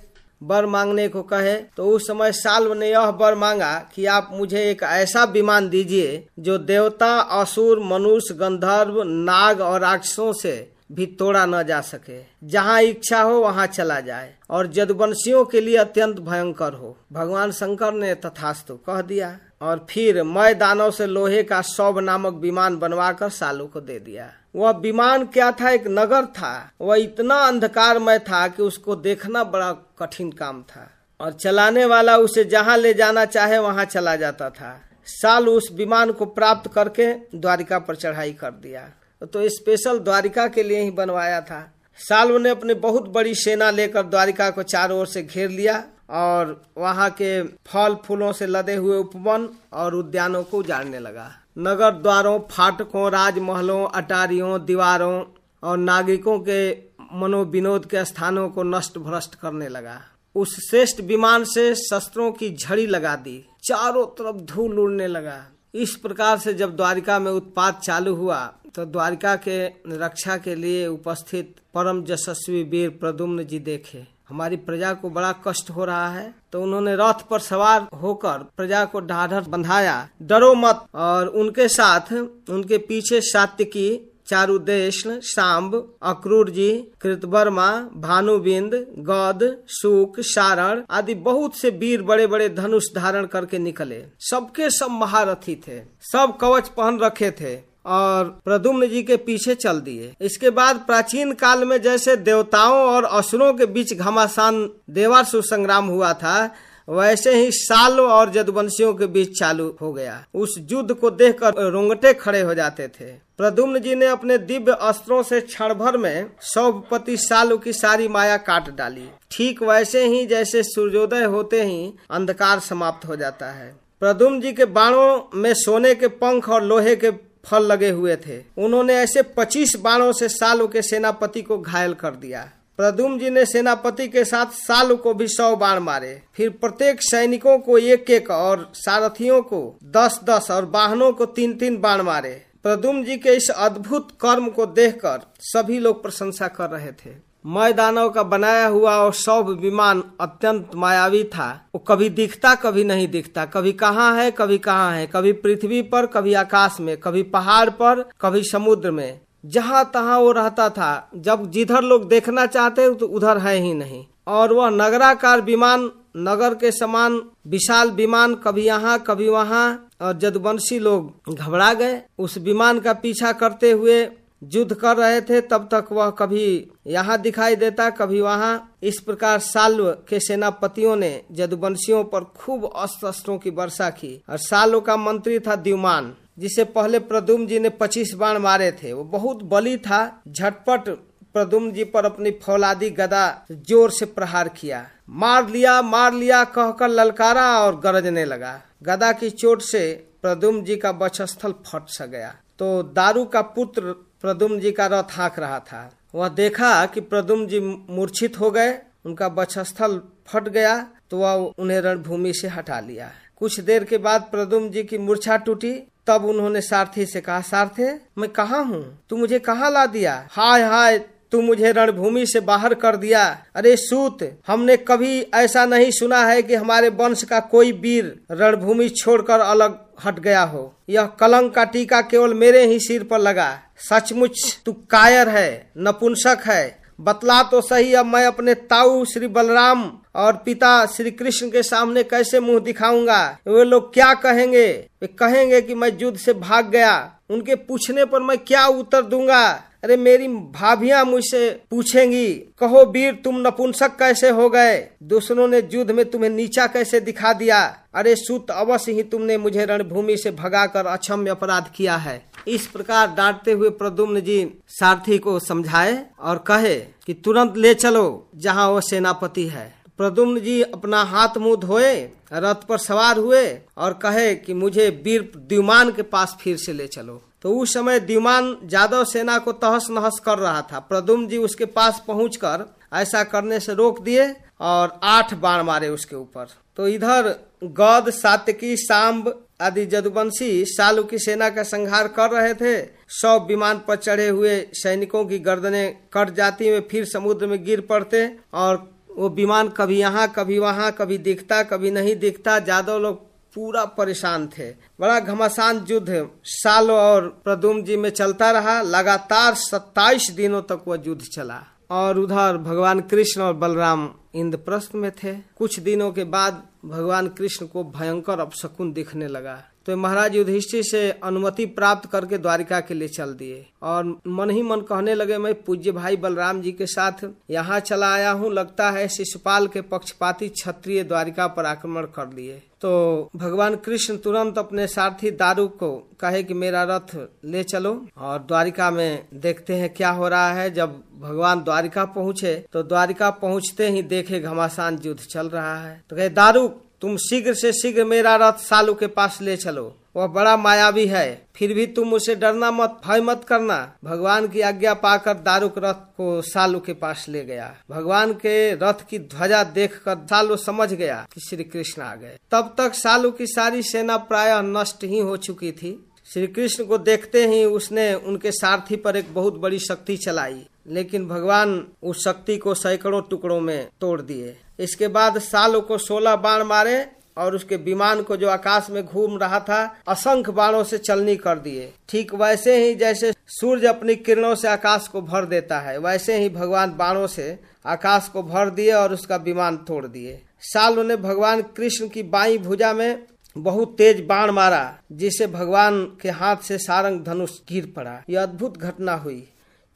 [SPEAKER 1] बर मांगने को कहे तो उस समय साल्व ने यह बर मांगा कि आप मुझे एक ऐसा विमान दीजिए जो देवता, असुर, मनुष्य, गंधर्व, नाग और राक्षसों से भी तोड़ा न जा सके। जहाँ इच्छा हो, वहाँ चला जाए। और जदवंशियों के लिए अत्यंत भयंकर हो। भगवान शंकर ने तथास्तु कह दिया और फिर मय दानव से लोहे का सौभ नामक विमान बनवाकर सालू को दे दिया। वह विमान क्या था? एक नगर था। वह इतना अंधकारमय था कि उसको देखना बड़ा कठिन काम था। और चलाने वाला उसे जहाँ ले जाना चाहे, वहाँ चला जाता था। साल उस विमान को प्राप्त करके द्वारिका पर चढ़ाई कर दिया। तो स्पेशल द्वारिका के लिए ही बनवाया था। साल्व ने अपनी बहुत बड़ी सेना लेकर द्वारिका को चारों ओर से घेर लिया और वहाँ के फल फूलों से लदे हुए उपवन और उद्यानों को उजाड़ने लगा। नगर द्वारों, फाटकों, राजमहलों, अटारियों, दीवारों और नागरिकों के मनोविनोद के स्थानों को नष्ट भ्रष्ट करने लगा। उस श्रेष्ठ विमान से शस्त्रों की झड़ी लगा दी। चारों तरफ़ धूल उड़ने लगा। इस प्रकार से जब द्वारिका में उत्पाद चालू हुआ तो द्वारिका के रक्षा के लिए उपस्थित परम यशस्वी वीर प्रदुम्न जी देखे। हमारी प्रजा को बड़ा कष्ट हो रहा है। तो उन्होंने रथ पर सवार होकर प्रजा को ढाढ़ बंधाया। डरो मत। और उनके साथ उनके पीछे सात्यकी चारुदेश सांब, अक्रूर जी, कृतवर्मा भानुबिंद गौद, सुक, सारण आदि बहुत से वीर बड़े बड़े धनुष धारण करके निकले। सबके सब महारथी थे। सब कवच पहन रखे थे। और प्रदुम्न जी के पीछे चल दिए। इसके बाद प्राचीन काल में जैसे देवताओं और असुरों के बीच घमासान देवासुर संग्राम हुआ था, वैसे ही साल और जदवंशियों के बीच चालू हो गया। उस युद्ध को देखकर रोंगटे खड़े हो जाते थे। प्रदुम्न जी ने अपने दिव्य अस्त्रों से क्षण भर में सौपति सालु की सारी माया काट डाली। ठीक वैसे ही जैसे सूर्योदय होते ही अंधकार समाप्त हो जाता है। प्रदुम्न जी के बाणों में सोने के पंख और लोहे के फल लगे हुए थे। उन्होंने ऐसे पच्चीस बाणों से सालू के सेनापति को घायल कर दिया। प्रदुम जी ने सेनापति के साथ सालू को भी सौ बाण मारे। फिर प्रत्येक सैनिकों को एक एक और सारथियों को दस दस और वाहनों को तीन तीन बाण मारे। प्रदुम जी के इस अद्भुत कर्म को देखकर सभी लोग प्रशंसा कर रहे थे। मय दानव का बनाया हुआ और सौभ विमान अत्यंत मायावी था। वो कभी दिखता, कभी नहीं दिखता। कभी कहाँ है, कभी कहाँ है। कभी पृथ्वी पर, कभी आकाश में, कभी पहाड़ पर, कभी समुद्र में। जहाँ तहाँ वो रहता था, जब जिधर लोग देखना चाहते तो उधर है ही नहीं। और वह नगराकार विमान, नगर के समान विशाल विमान, कभी यहाँ, कभी वहाँ, और जदवंशी लोग घबरा गए। उस विमान का पीछा करते हुए युद्ध कर रहे थे, तब तक वह कभी यहाँ दिखाई देता, कभी वहाँ। इस प्रकार साल्व के सेनापतियों ने जदुवंशियों पर खूब अस्त्र अस्त्रों की वर्षा की और साल्व का मंत्री था द्युमान, जिसे पहले प्रदुम जी ने पच्चीस बाण मारे थे। वो बहुत बली था, झटपट प्रदुम जी पर अपनी फौलादी गदा ज़ोर से प्रहार किया। मार लिया मार लिया, कहकर ललकारा और गरजने लगा। गदा की चोट से प्रदुम जी का बक्षस्थल फट सा गया। तो दारू का पुत्र प्रदुम जी का रथ हाँक रहा था। वह देखा कि प्रदुम जी मूर्छित हो गए, उनका बक्षस्थल फट गया तो वह उन्हें रणभूमि से हटा लिया। कुछ देर के बाद प्रदुम जी की मूर्छा टूटी। तब उन्होंने सारथी से कहा, सारथे, मैं कहा हूँ? तू मुझे कहाँ ला दिया? हाय हाय, तू मुझे रणभूमि से बाहर कर दिया। अरे सूत, हमने कभी ऐसा नहीं सुना है कि हमारे वंश का कोई वीर रणभूमि छोड़कर अलग हट गया हो। यह कलंक का टीका केवल मेरे ही सिर पर लगा। सचमुच तू कायर है, नपुंसक है। बतला तो सही, अब मैं अपने ताऊ श्री बलराम और पिता श्री कृष्ण के सामने कैसे मुँह दिखाऊँगा? वे लोग क्या कहेंगे? वे कहेंगे कि मैं युद्ध से भाग गया। उनके पूछने पर मैं क्या उत्तर दूँगा? अरे मेरी भाभियाँ मुझसे पूछेंगी, कहो वीर, तुम नपुंसक कैसे हो गए? दूसरों ने युद्ध में तुम्हें नीचा कैसे दिखा दिया? अरे सुत, अवश्य ही तुमने मुझे रणभूमि से भगाकर अक्षम्य अपराध किया है। इस प्रकार डांटते हुए प्रदुम्न जी सारथी को समझाए और कहे कि तुरंत ले चलो, जहाँ वो सेनापति है। प्रदुम्न जी अपना हाथ मुँह धोए, रथ पर सवार हुए और कहे कि मुझे वीर, द्युमान के पास फिर से ले चलो। तो उस समय द्युमान जादव सेना को तहस नहस कर रहा था। प्रदुम जी उसके पास पहुंचकर ऐसा करने से रोक दिए और आठ बाण मारे उसके ऊपर। तो इधर गौद सातकी सांब आदि जदुवंशी सालू की सेना का संहार कर रहे थे। सौ विमान पर चढ़े हुए सैनिकों की गर्दनें कट जाती वे फिर समुद्र में गिर पड़ते और वो विमान कभी यहाँ, कभी वहाँ, कभी दिखता, कभी नहीं दिखता। जादव लोग पूरा परेशान थे। बड़ा घमासान युद्ध साल और प्रदुम जी में चलता रहा। लगातार 27 दिनों तक वह युद्ध चला। और उधर भगवान कृष्ण और बलराम इंद्रप्रस्थ में थे। कुछ दिनों के बाद भगवान कृष्ण को भयंकर अपशकुन दिखने लगा। तो महाराज युधिष्ठिर से अनुमति प्राप्त करके द्वारिका के लिए चल दिए। और मन ही मन कहने लगे, मैं पूज्य भाई बलराम जी के साथ यहाँ चला आया हूँ। लगता है शिशुपाल के पक्षपाती क्षत्रिय द्वारिका पर आक्रमण कर लिए। तो भगवान कृष्ण तुरंत अपने सारथी दारू को कहे कि मेरा रथ ले चलो और द्वारिका में देखते हैं क्या हो रहा है। जब भगवान द्वारिका पहुँचे तो द्वारिका पहुँचते ही देखे घमासान युद्ध चल रहा है। तो कहे, दारू तुम शीघ्र से शीघ्र मेरा रथ सालू के पास ले चलो। वह बड़ा मायावी है। फिर भी तुम उसे डरना मत, भय मत करना। भगवान की आज्ञा पाकर दारुक रथ को सालू के पास ले गया। भगवान के रथ की ध्वजा देखकर सालू समझ गया कि श्री कृष्ण आ गए। तब तक सालू की सारी सेना प्रायः नष्ट ही हो चुकी थी। श्री कृष्ण को देखते ही उसने उनके सारथी पर एक बहुत बड़ी शक्ति चलाई। लेकिन भगवान उस शक्ति को सैकड़ों टुकड़ों में तोड़ दिए। इसके बाद सालों को सोलह बाण मारे और उसके विमान को जो आकाश में घूम रहा था, असंख्य बाणों से चलनी कर दिए। ठीक वैसे ही जैसे सूर्य अपनी किरणों से आकाश को भर देता है, वैसे ही भगवान बाणों से आकाश को भर दिए और उसका विमान तोड़ दिए। साल ने भगवान कृष्ण की बाई भुजा में बहुत तेज बाण मारा, जिसे भगवान के हाथ से सारंग धनुष गिर पड़ा। यह अद्भुत घटना हुई।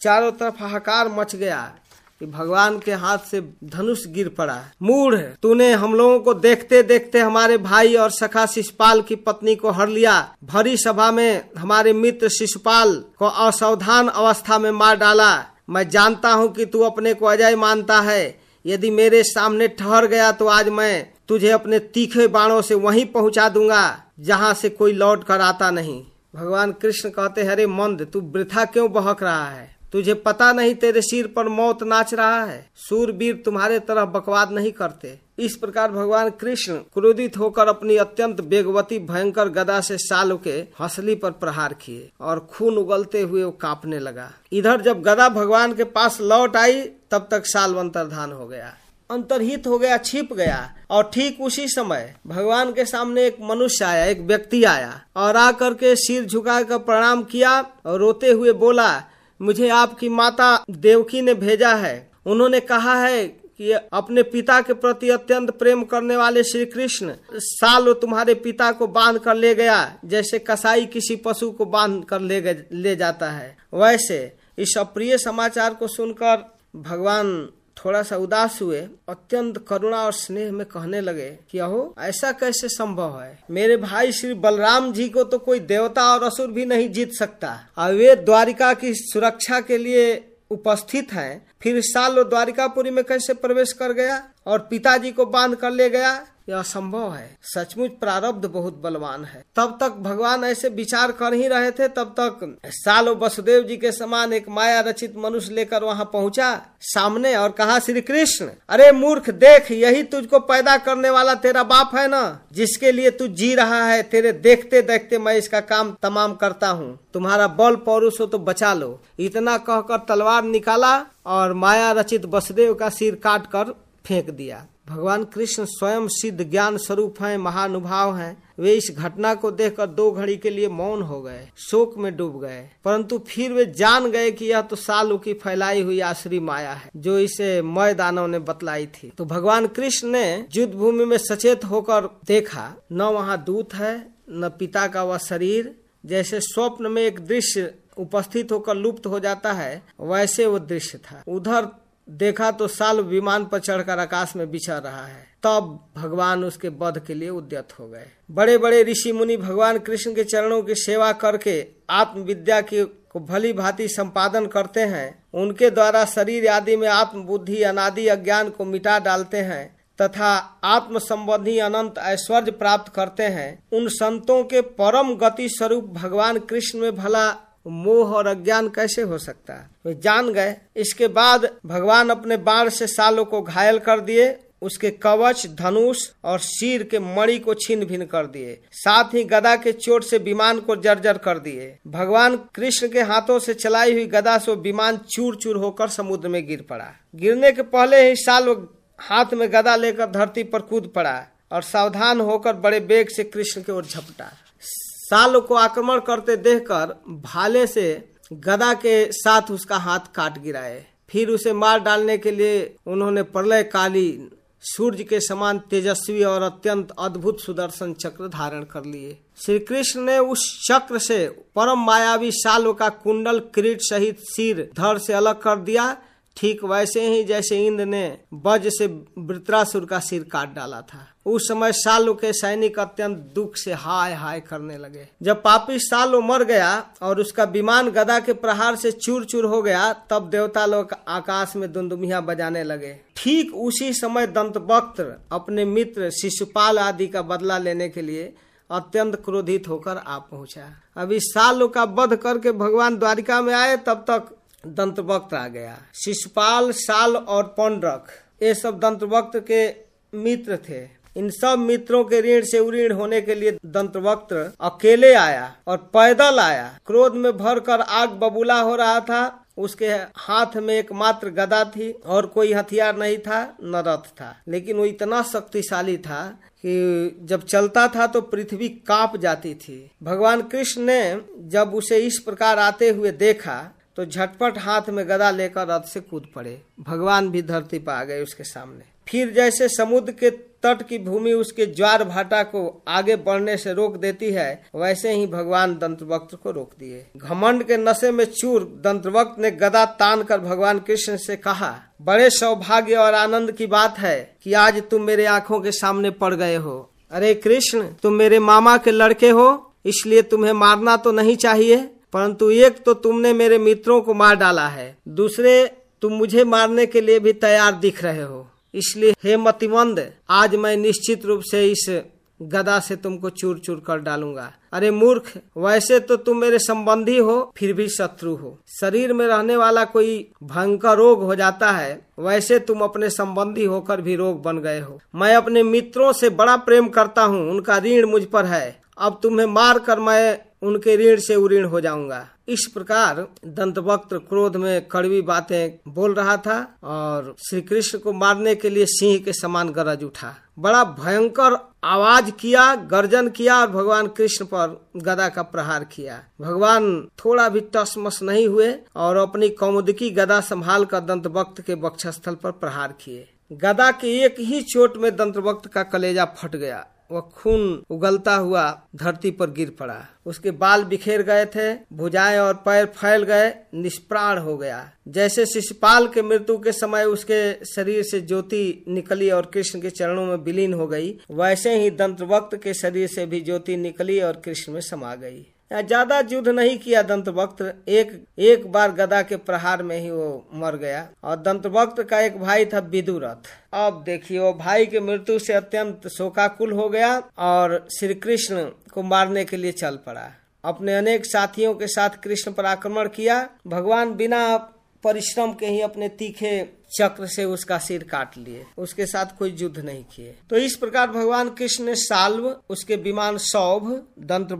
[SPEAKER 1] चारों तरफ़ हाहाकार मच गया। कि भगवान के हाथ से धनुष गिर पड़ा मूढ़ तूने हम लोगों को देखते देखते हमारे भाई और सखा शिशुपाल की पत्नी को हर लिया। भरी सभा में हमारे मित्र शिशुपाल को असावधान अवस्था में मार डाला। मैं जानता हूँ कि तू अपने को अजय मानता है। यदि मेरे सामने ठहर गया तो आज मैं तुझे अपने तीखे बाणों से वहीं पहुँचा दूँगा, जहाँ से कोई लौट कर आता नहीं। भगवान कृष्ण कहते हरे मंद, तू वृथा क्यों बहक रहा है? तुझे पता नहीं तेरे सिर पर मौत नाच रहा है। सूरवीर तुम्हारे तरह बकवाद नहीं करते। इस प्रकार भगवान कृष्ण क्रोधित होकर अपनी अत्यंत बेगवती, भयंकर गदा से साल के हंसली पर प्रहार किए और खून उगलते हुए वो कांपने लगा। इधर जब गदा भगवान के पास लौट आई, तब तक साल अंतर्धान हो गया। अंतरहित हो गया, छिप गया और ठीक उसी समय भगवान के सामने एक मनुष्य आया, एक व्यक्ति आया और आकर के सिर झुकाकर प्रणाम किया और रोते हुए बोला मुझे आपकी माता देवकी ने भेजा है। उन्होंने कहा है कि अपने पिता के प्रति अत्यंत प्रेम करने वाले श्री कृष्ण साल तुम्हारे पिता को बाँध कर ले गया, जैसे कसाई किसी पशु को बाँध कर ले ले जाता है। वैसे इस अप्रिय समाचार को सुनकर भगवान थोड़ा सा उदास हुए, अत्यंत करुणा और स्नेह में कहने लगे कि, अहो, ऐसा कैसे संभव है? मेरे भाई श्री बलराम जी को तो कोई देवता और असुर भी नहीं जीत सकता। और वे द्वारिका की सुरक्षा के लिए उपस्थित हैं, फिर साल द्वारिकापुरी में कैसे प्रवेश कर गया? और पिताजी को बाँध कर ले गया। यह असंभव है। सचमुच प्रारब्ध बहुत बलवान है। तब तक भगवान ऐसे विचार कर ही रहे थे, तब तक सालो वसुदेव जी के समान एक माया रचित मनुष्य लेकर वहाँ पहुँचा, सामने और कहा, श्री कृष्ण, अरे मूर्ख, देख, यही तुझको पैदा करने वाला तेरा बाप है ना? जिसके लिए तू जी रहा है, तेरे देखते देखते मैं इसका काम तमाम करता हूँ। तुम्हारा बल पौरुष हो तो बचा लो। इतना कहकर तलवार निकाला और माया रचित वसुदेव का सिर काट कर फेंक दिया। भगवान कृष्ण स्वयं सिद्ध ज्ञान स्वरूप हैं, महानुभाव हैं। वे इस घटना को देखकर दो घड़ी के लिए मौन हो गए, शोक में डूब गए। परंतु फिर वे जान गए कि यह तो सालू की फैलाई हुई आश्री माया है, जो इसे मय दानव ने बतलाई थी। तो भगवान कृष्ण ने युद्ध भूमि में सचेत होकर देखा, न वहाँ दूत है, न पिता का वह शरीर। जैसे स्वप्न में एक दृश्य उपस्थित होकर लुप्त हो जाता है, वैसे वो दृश्य था। उधर देखा तो साल विमान पर चढ़कर आकाश में बिछा रहा है। तब भगवान उसके बध के लिए उद्यत हो गए। बड़े बड़े ऋषि मुनि भगवान कृष्ण के चरणों की सेवा करके आत्मविद्या की को भली भांति संपादन करते हैं। उनके द्वारा शरीर आदि में आत्म बुद्धि अनादि, अज्ञान को मिटा डालते हैं तथा आत्म संबंधी अनंत ऐश्वर्य प्राप्त करते हैं। उन संतों के परम गति स्वरूप भगवान कृष्ण में भला मोह और अज्ञान कैसे हो सकता है? वे जान गए। इसके बाद भगवान अपने बाण से सालों को घायल कर दिए। उसके कवच, धनुष और शीर के मणि को छीन भिन कर दिए। साथ ही गदा के चोट से विमान को जर्जर कर दिए। भगवान कृष्ण के हाथों से चलाई हुई गदा से विमान चूर चूर होकर समुद्र में गिर पड़ा। गिरने के पहले ही साल हाथ में गदा लेकर धरती पर कूद पड़ा और सावधान होकर बड़े बेग से कृष्ण की ओर झपटा। साल को आक्रमण करते देखकर भाले से गदा के साथ उसका हाथ काट गिराए। फिर उसे मार डालने के लिए उन्होंने प्रलय काली, सूर्य के समान तेजस्वी और अत्यंत अद्भुत सुदर्शन चक्र धारण कर लिए। श्री कृष्ण ने उस चक्र से परम मायावी सालों का कुंडल, क्रीट सहित सिर, धड़ से अलग कर दिया। ठीक वैसे ही जैसे इंद्र ने वज से वृत्रासुर का सिर काट डाला था। उस समय सालो के सैनिक अत्यंत दुख से हाय हाय करने लगे। जब पापी सालो मर गया और उसका विमान गदा के प्रहार से चूर चूर हो गया, तब देवता लोग आकाश में दुंदुमिया बजाने लगे। ठीक उसी समय दंत अपने मित्र, शिशुपाल आदि का बदला लेने के लिए अत्यंत क्रोधित होकर आ पहुँचा। अभी सालों का वध करके भगवान द्वारिका में आए, तब तक दंत वक्त आ गया। शिशुपाल साल और पौंड्रक, ये सब दंत वक्त के मित्र थे। इन सब मित्रों के ऋण से उऋण होने के लिए दंतवक्त अकेले आया और पैदल आया। क्रोध में भर कर आग बबूला हो रहा था। उसके हाथ में एक मात्र गदा थी और कोई हथियार नहीं था, न रथ था। लेकिन वो इतना शक्तिशाली था कि जब चलता था तो पृथ्वी काँप जाती थी। भगवान कृष्ण ने जब उसे इस प्रकार आते हुए देखा तो झटपट हाथ में गदा लेकर रथ से कूद पड़े। भगवान भी धरती पर आ गए उसके सामने। फिर जैसे समुद्र के तट की भूमि उसके ज्वार भाटा को आगे बढ़ने से रोक देती है, वैसे ही भगवान दंतवक्त को रोक दिए। घमंड के नशे में चूर दंतवक्त ने गदा तान कर भगवान कृष्ण से कहा, बड़े सौभाग्य और आनंद की बात है कि आज तुम मेरे आँखों के सामने पड़ गए हो। अरे कृष्ण, तुम मेरे मामा के लड़के हो, इसलिए तुम्हें मारना तो नहीं चाहिए। परंतु एक तो तुमने मेरे मित्रों को मार डाला है। दूसरे, तुम मुझे मारने के लिए भी तैयार दिख रहे हो। इसलिए हे मतिमंद, आज मैं निश्चित रूप से इस गदा से तुमको चूर चूर कर डालूँगा। अरे मूर्ख, वैसे तो तुम मेरे संबंधी हो, फिर भी शत्रु हो। शरीर में रहने वाला कोई भयंकर रोग हो जाता है, वैसे तुम अपने संबंधी होकर भी रोग बन गए हो। मैं अपने मित्रों से बड़ा प्रेम करता हूँ, उनका ऋण मुझ पर है। अब तुम्हें मार कर मैं उनके ऋण से उऋण हो जाऊँगा। इस प्रकार दंत वक्त क्रोध में कड़वी बातें बोल रहा था और श्री कृष्ण को मारने के लिए सिंह के समान गरज उठा। बड़ा भयंकर आवाज़ किया, गर्जन किया और भगवान कृष्ण पर गदा का प्रहार किया। भगवान थोड़ा भी टसमस नहीं हुए और अपनी कौमुदकी गदा संभाल कर दंत वक्त के वक्षस्थल पर प्रहार किए। गदा के एक ही चोट में दंत वक्त का कलेजा फट गया। वह खून उगलता हुआ धरती पर गिर पड़ा। उसके बाल बिखेर गए थे, भुजाएँ और पैर फैल गए, निष्प्राण हो गया। जैसे शिशुपाल के मृत्यु के समय उसके शरीर से ज्योति निकली और कृष्ण के चरणों में विलीन हो गई, वैसे ही दंतवक्त के शरीर से भी ज्योति निकली और कृष्ण में समा गई। ज़्यादा युद्ध नहीं किया दंत एक एक बार गदा के प्रहार में ही वो मर गया। और दंत वक्त का एक भाई था विदुरथ। अब देखिए, वो भाई के मृत्यु से अत्यंत शोकाकुल हो गया और श्री कृष्ण को मारने के लिए चल पड़ा। अपने अनेक साथियों के साथ कृष्ण पर आक्रमण किया। भगवान बिना परिश्रम के ही अपने तीखे चक्र से उसका सिर काट लिए। उसके साथ कोई युद्ध नहीं किए। तो इस प्रकार भगवान कृष्ण ने साल्व, उसके विमान सौभ दंत्र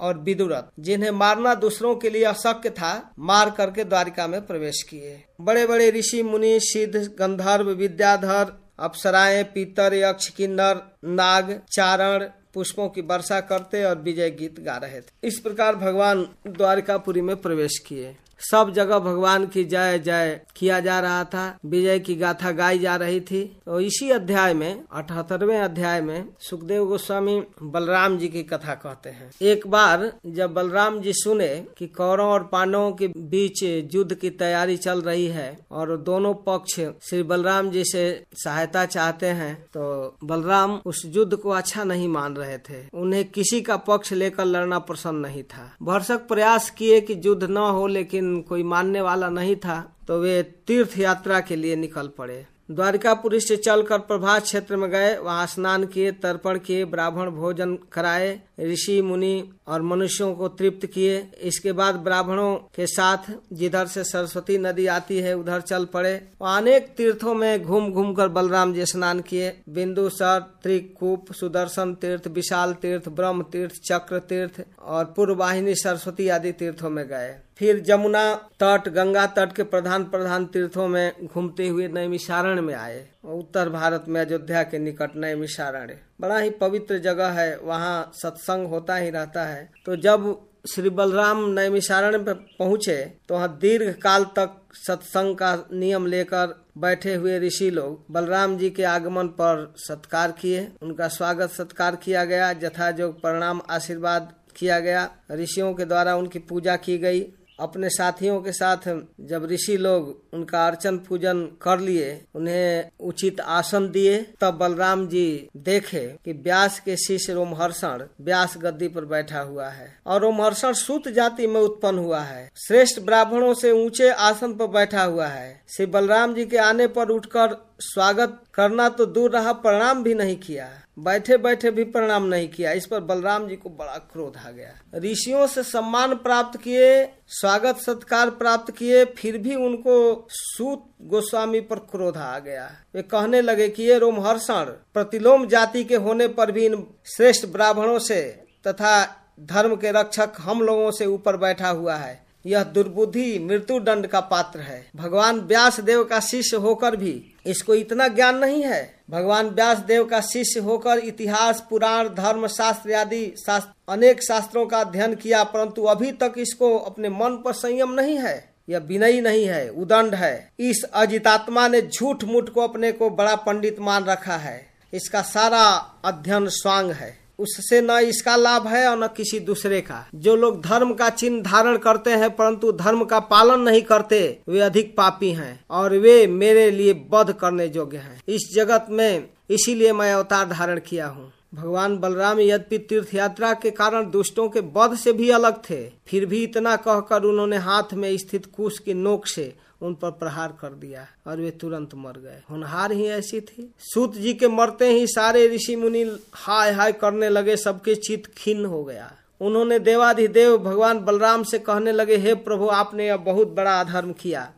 [SPEAKER 1] और विदुरथ, जिन्हें मारना दूसरों के लिए अशक्य था, मार करके द्वारिका में प्रवेश किए। बड़े बड़े ऋषि, मुनि, सिद्ध, गंधर्व, विद्याधर, अप्सराएँ, पीतर, यक्ष, किन्नर, नाग, चारण, पुष्पों की वर्षा करते और विजय गीत गा रहे थे। इस प्रकार भगवान द्वारिकापुरी में प्रवेश किए। सब जगह भगवान की जय जय किया जा रहा था। विजय की गाथा गाई जा रही थी। तो इसी अध्याय में, अठहत्तरवे अध्याय में सुखदेव गोस्वामी बलराम जी की कथा कहते हैं। एक बार जब बलराम जी सुने कि कौरव और पांडवों के बीच युद्ध की तैयारी चल रही है और दोनों पक्ष श्री बलराम जी से सहायता चाहते हैं तो बलराम उस युद्ध को अच्छा नहीं मान रहे थे। उन्हें किसी का पक्ष लेकर लड़ना पसंद नहीं था। भरसक प्रयास किए कि युद्ध न हो, लेकिन लेकिन कोई मानने वाला नहीं था तो वे तीर्थ यात्रा के लिए निकल पड़े। द्वारिकापुरी से चलकर प्रभात क्षेत्र में गए, वहाँ स्नान किए, तर्पण किए, ब्राह्मण भोजन कराए, ऋषि, मुनि और मनुष्यों को तृप्त किए। इसके बाद ब्राह्मणों के साथ जिधर से सरस्वती नदी आती है, उधर चल पड़े। अनेक तीर्थों में घूम घूम कर बलराम जी स्नान किए। बिंदु, सर, त्रिकूप, सुदर्शन तीर्थ, विशाल तीर्थ, ब्रह्म तीर्थ, चक्र तीर्थ और पूर्व वाहिनी सरस्वती आदि तीर्थों में गए। फिर जमुना तट, गंगा तट के प्रधान प्रधान तीर्थों में घूमते हुए नैमिषारण में आए। उत्तर भारत में अयोध्या के निकट नैमिषारण बड़ा ही पवित्र जगह है, वहाँ सत्संग होता ही रहता है। तो जब श्री बलराम नैमिषारण पे पहुँचे तो वहाँ दीर्घ काल तक सत्संग का नियम लेकर बैठे हुए ऋषि लोग बलराम जी के आगमन पर सत्कार किए। उनका स्वागत सत्कार किया गया जथा जो प्रणाम आशीर्वाद किया गया। ऋषियों के द्वारा उनकी पूजा की गई। अपने साथियों के साथ जब ऋषि लोग उनका अर्चन पूजन कर लिए, उन्हें उचित आसन दिए, तब बलराम जी देखे कि व्यास के शिष्य रोमहर्षण व्यास गद्दी पर बैठा हुआ है और रोमहर्षण सूत जाति में उत्पन्न हुआ है। श्रेष्ठ ब्राह्मणों से ऊँचे आसन पर बैठा हुआ है। श्री बलराम जी के आने पर उठकर स्वागत करना तो दूर रहा, प्रणाम भी नहीं किया। बैठे बैठे भी प्रणाम नहीं किया। इस पर बलराम जी को बड़ा क्रोध आ गया। ऋषियों से सम्मान प्राप्त किए, स्वागत सत्कार प्राप्त किए, फिर भी उनको सूत गोस्वामी पर क्रोध आ गया। वे कहने लगे कि ये रोमहर्षण प्रतिलोम जाति के होने पर भी इन श्रेष्ठ ब्राह्मणों से तथा धर्म के रक्षक हम लोगों से ऊपर बैठा हुआ है। यह दुर्बुद्धि मृत्यु दंड का पात्र है। भगवान व्यास देव का शिष्य होकर भी इसको इतना ज्ञान नहीं है। भगवान व्यास देव का शिष्य होकर इतिहास, पुराण धर्म शास्त्र आदि शास्त्र, अनेक शास्त्रों का अध्ययन किया, परंतु अभी तक इसको अपने मन पर संयम नहीं है। यह विनयी नहीं है, उदंड है। इस अजितात्मा ने झूठ मूठ को अपने को बड़ा पंडित मान रखा है। इसका सारा अध्ययन स्वांग है। उससे न इसका लाभ है और न किसी दूसरे का। जो लोग धर्म का चिन्ह धारण करते हैं, परंतु धर्म का पालन नहीं करते, वे अधिक पापी हैं और वे मेरे लिए बध करने योग्य हैं। इस जगत में इसीलिए मैं अवतार धारण किया हूँ। भगवान बलराम यद्यपि तीर्थ यात्रा के कारण दुष्टों के बध से भी अलग थे, फिर भी इतना कहकर उन्होंने हाथ में स्थित कुश की नोक से उन पर प्रहार कर दिया और वे तुरंत मर गए। होनहार ही ऐसी थी। सूत जी के मरते ही सारे ऋषि मुनि हाय हाय करने लगे, सबके चित खिन्न हो गया। उन्होंने देवाधिदेव भगवान बलराम से कहने लगे, हे प्रभु, आपने अब बहुत बड़ा अधर्म किया।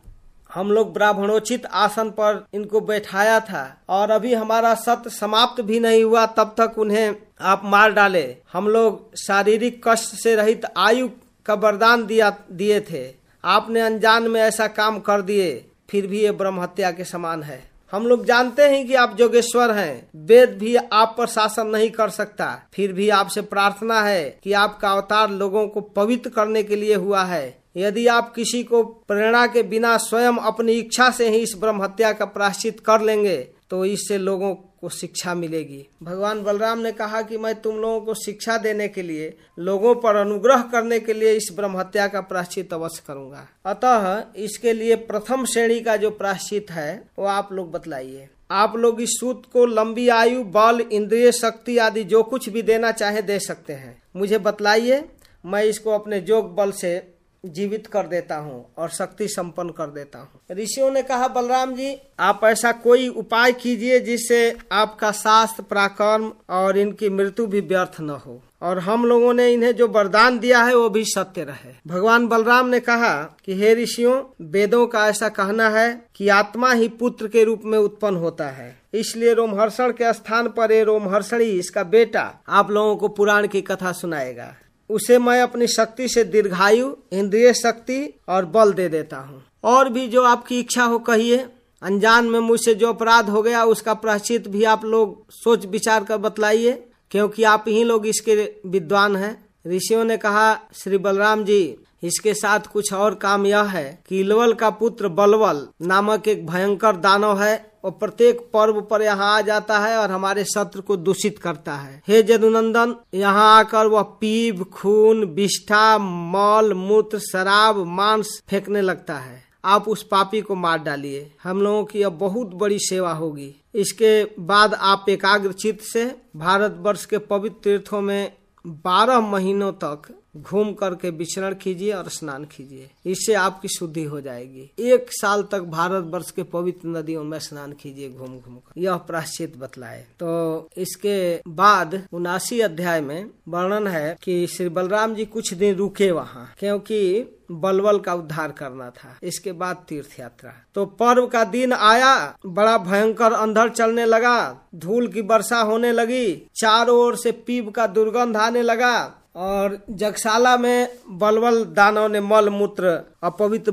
[SPEAKER 1] हम लोग ब्राह्मणोचित आसन पर इनको बैठाया था और अभी हमारा सत्य समाप्त भी नहीं हुआ, तब तक उन्हें आप मार डाले। हम लोग शारीरिक कष्ट से रहित आयु का वरदान दिया, दिए थे। आपने अनजान में ऐसा काम कर दिए, फिर भी ये ब्रह्म हत्या के समान है। हम लोग जानते हैं कि आप जोगेश्वर हैं। वेद भी आप पर शासन नहीं कर सकता। फिर भी आपसे प्रार्थना है कि आपका अवतार लोगों को पवित्र करने के लिए हुआ है। यदि आप किसी को प्रेरणा के बिना स्वयं अपनी इच्छा से ही इस ब्रह्म हत्या का प्राश्चित कर लेंगे तो इससे लोगों को शिक्षा मिलेगी। भगवान बलराम ने कहा कि मैं तुम लोगों को शिक्षा देने के लिए, लोगों पर अनुग्रह करने के लिए इस ब्रह्म हत्या का प्राश्चित अवश्य करूँगा। अतः इसके लिए प्रथम श्रेणी का जो प्राश्चित है, वो आप लोग बतलाइए। आप लोग इस सूत को लंबी आयु, बल, इंद्रिय शक्ति आदि जो कुछ भी देना चाहे दे सकते हैं। मुझे बतलाइए, मैं इसको अपने जोग बल से जीवित कर देता हूँ और शक्ति संपन्न कर देता हूँ। ऋषियों ने कहा, बलराम जी, आप ऐसा कोई उपाय कीजिए जिससे आपका शास्त्र, पराक्रम और इनकी मृत्यु भी व्यर्थ न हो। और हम लोगों ने इन्हें जो वरदान दिया है, वो भी सत्य रहे। भगवान बलराम ने कहा कि, हे ऋषियों, वेदों का ऐसा कहना है कि आत्मा ही पुत्र के रूप में उत्पन्न होता है। इसलिए रोमहर्षण के स्थान पर ये रोमहर्षणी, इसका बेटा, आप लोगों को पुराण की कथा सुनाएगा। उसे मैं अपनी शक्ति से दीर्घायु, इंद्रिय शक्ति और बल दे देता हूँ। और भी जो आपकी इच्छा हो कहिए। अनजान में मुझसे जो अपराध हो गया, उसका प्राश्चित भी आप लोग सोच विचार कर बतलाइए, क्योंकि आप ही लोग इसके विद्वान हैं। ऋषियों ने कहा, श्री बलराम जी, इसके साथ कुछ और काम यह है कि इलवल का पुत्र बलवल नामक एक भयंकर दानव है। और प्रत्येक पर्व पर यहाँ आ जाता है और हमारे शत्रु को दूषित करता है। हे जदुनंदन, यहाँ आकर वह पीप खून, विष्ठा, मल, मूत्र, शराब, मांस फेंकने लगता है। आप उस पापी को मार डालिए। हम लोगों की अब बहुत बड़ी सेवा होगी। इसके बाद आप एकाग्र चित्त से भारत वर्ष के पवित्र तीर्थों में बारह महीनों तक घूम करके विचरण कीजिए और स्नान कीजिए। इससे आपकी शुद्धि हो जाएगी। एक साल तक भारत वर्ष के पवित्र नदियों में स्नान कीजिए घूम घूम कर। यह प्राश्चित बतलाए। तो इसके बाद उनासी अध्याय में वर्णन है कि श्री बलराम जी कुछ दिन रुके वहाँ, क्योंकि बलवल का उद्धार करना था। इसके बाद तीर्थ यात्रा तो पर्व का दिन आया, बड़ा भयंकर अंधर चलने लगा, धूल की वर्षा होने लगी, चारों ओर से पीप का दुर्गंध आने लगा और जगशाला में बलबल दानों ने मल मूत्र अपवित्र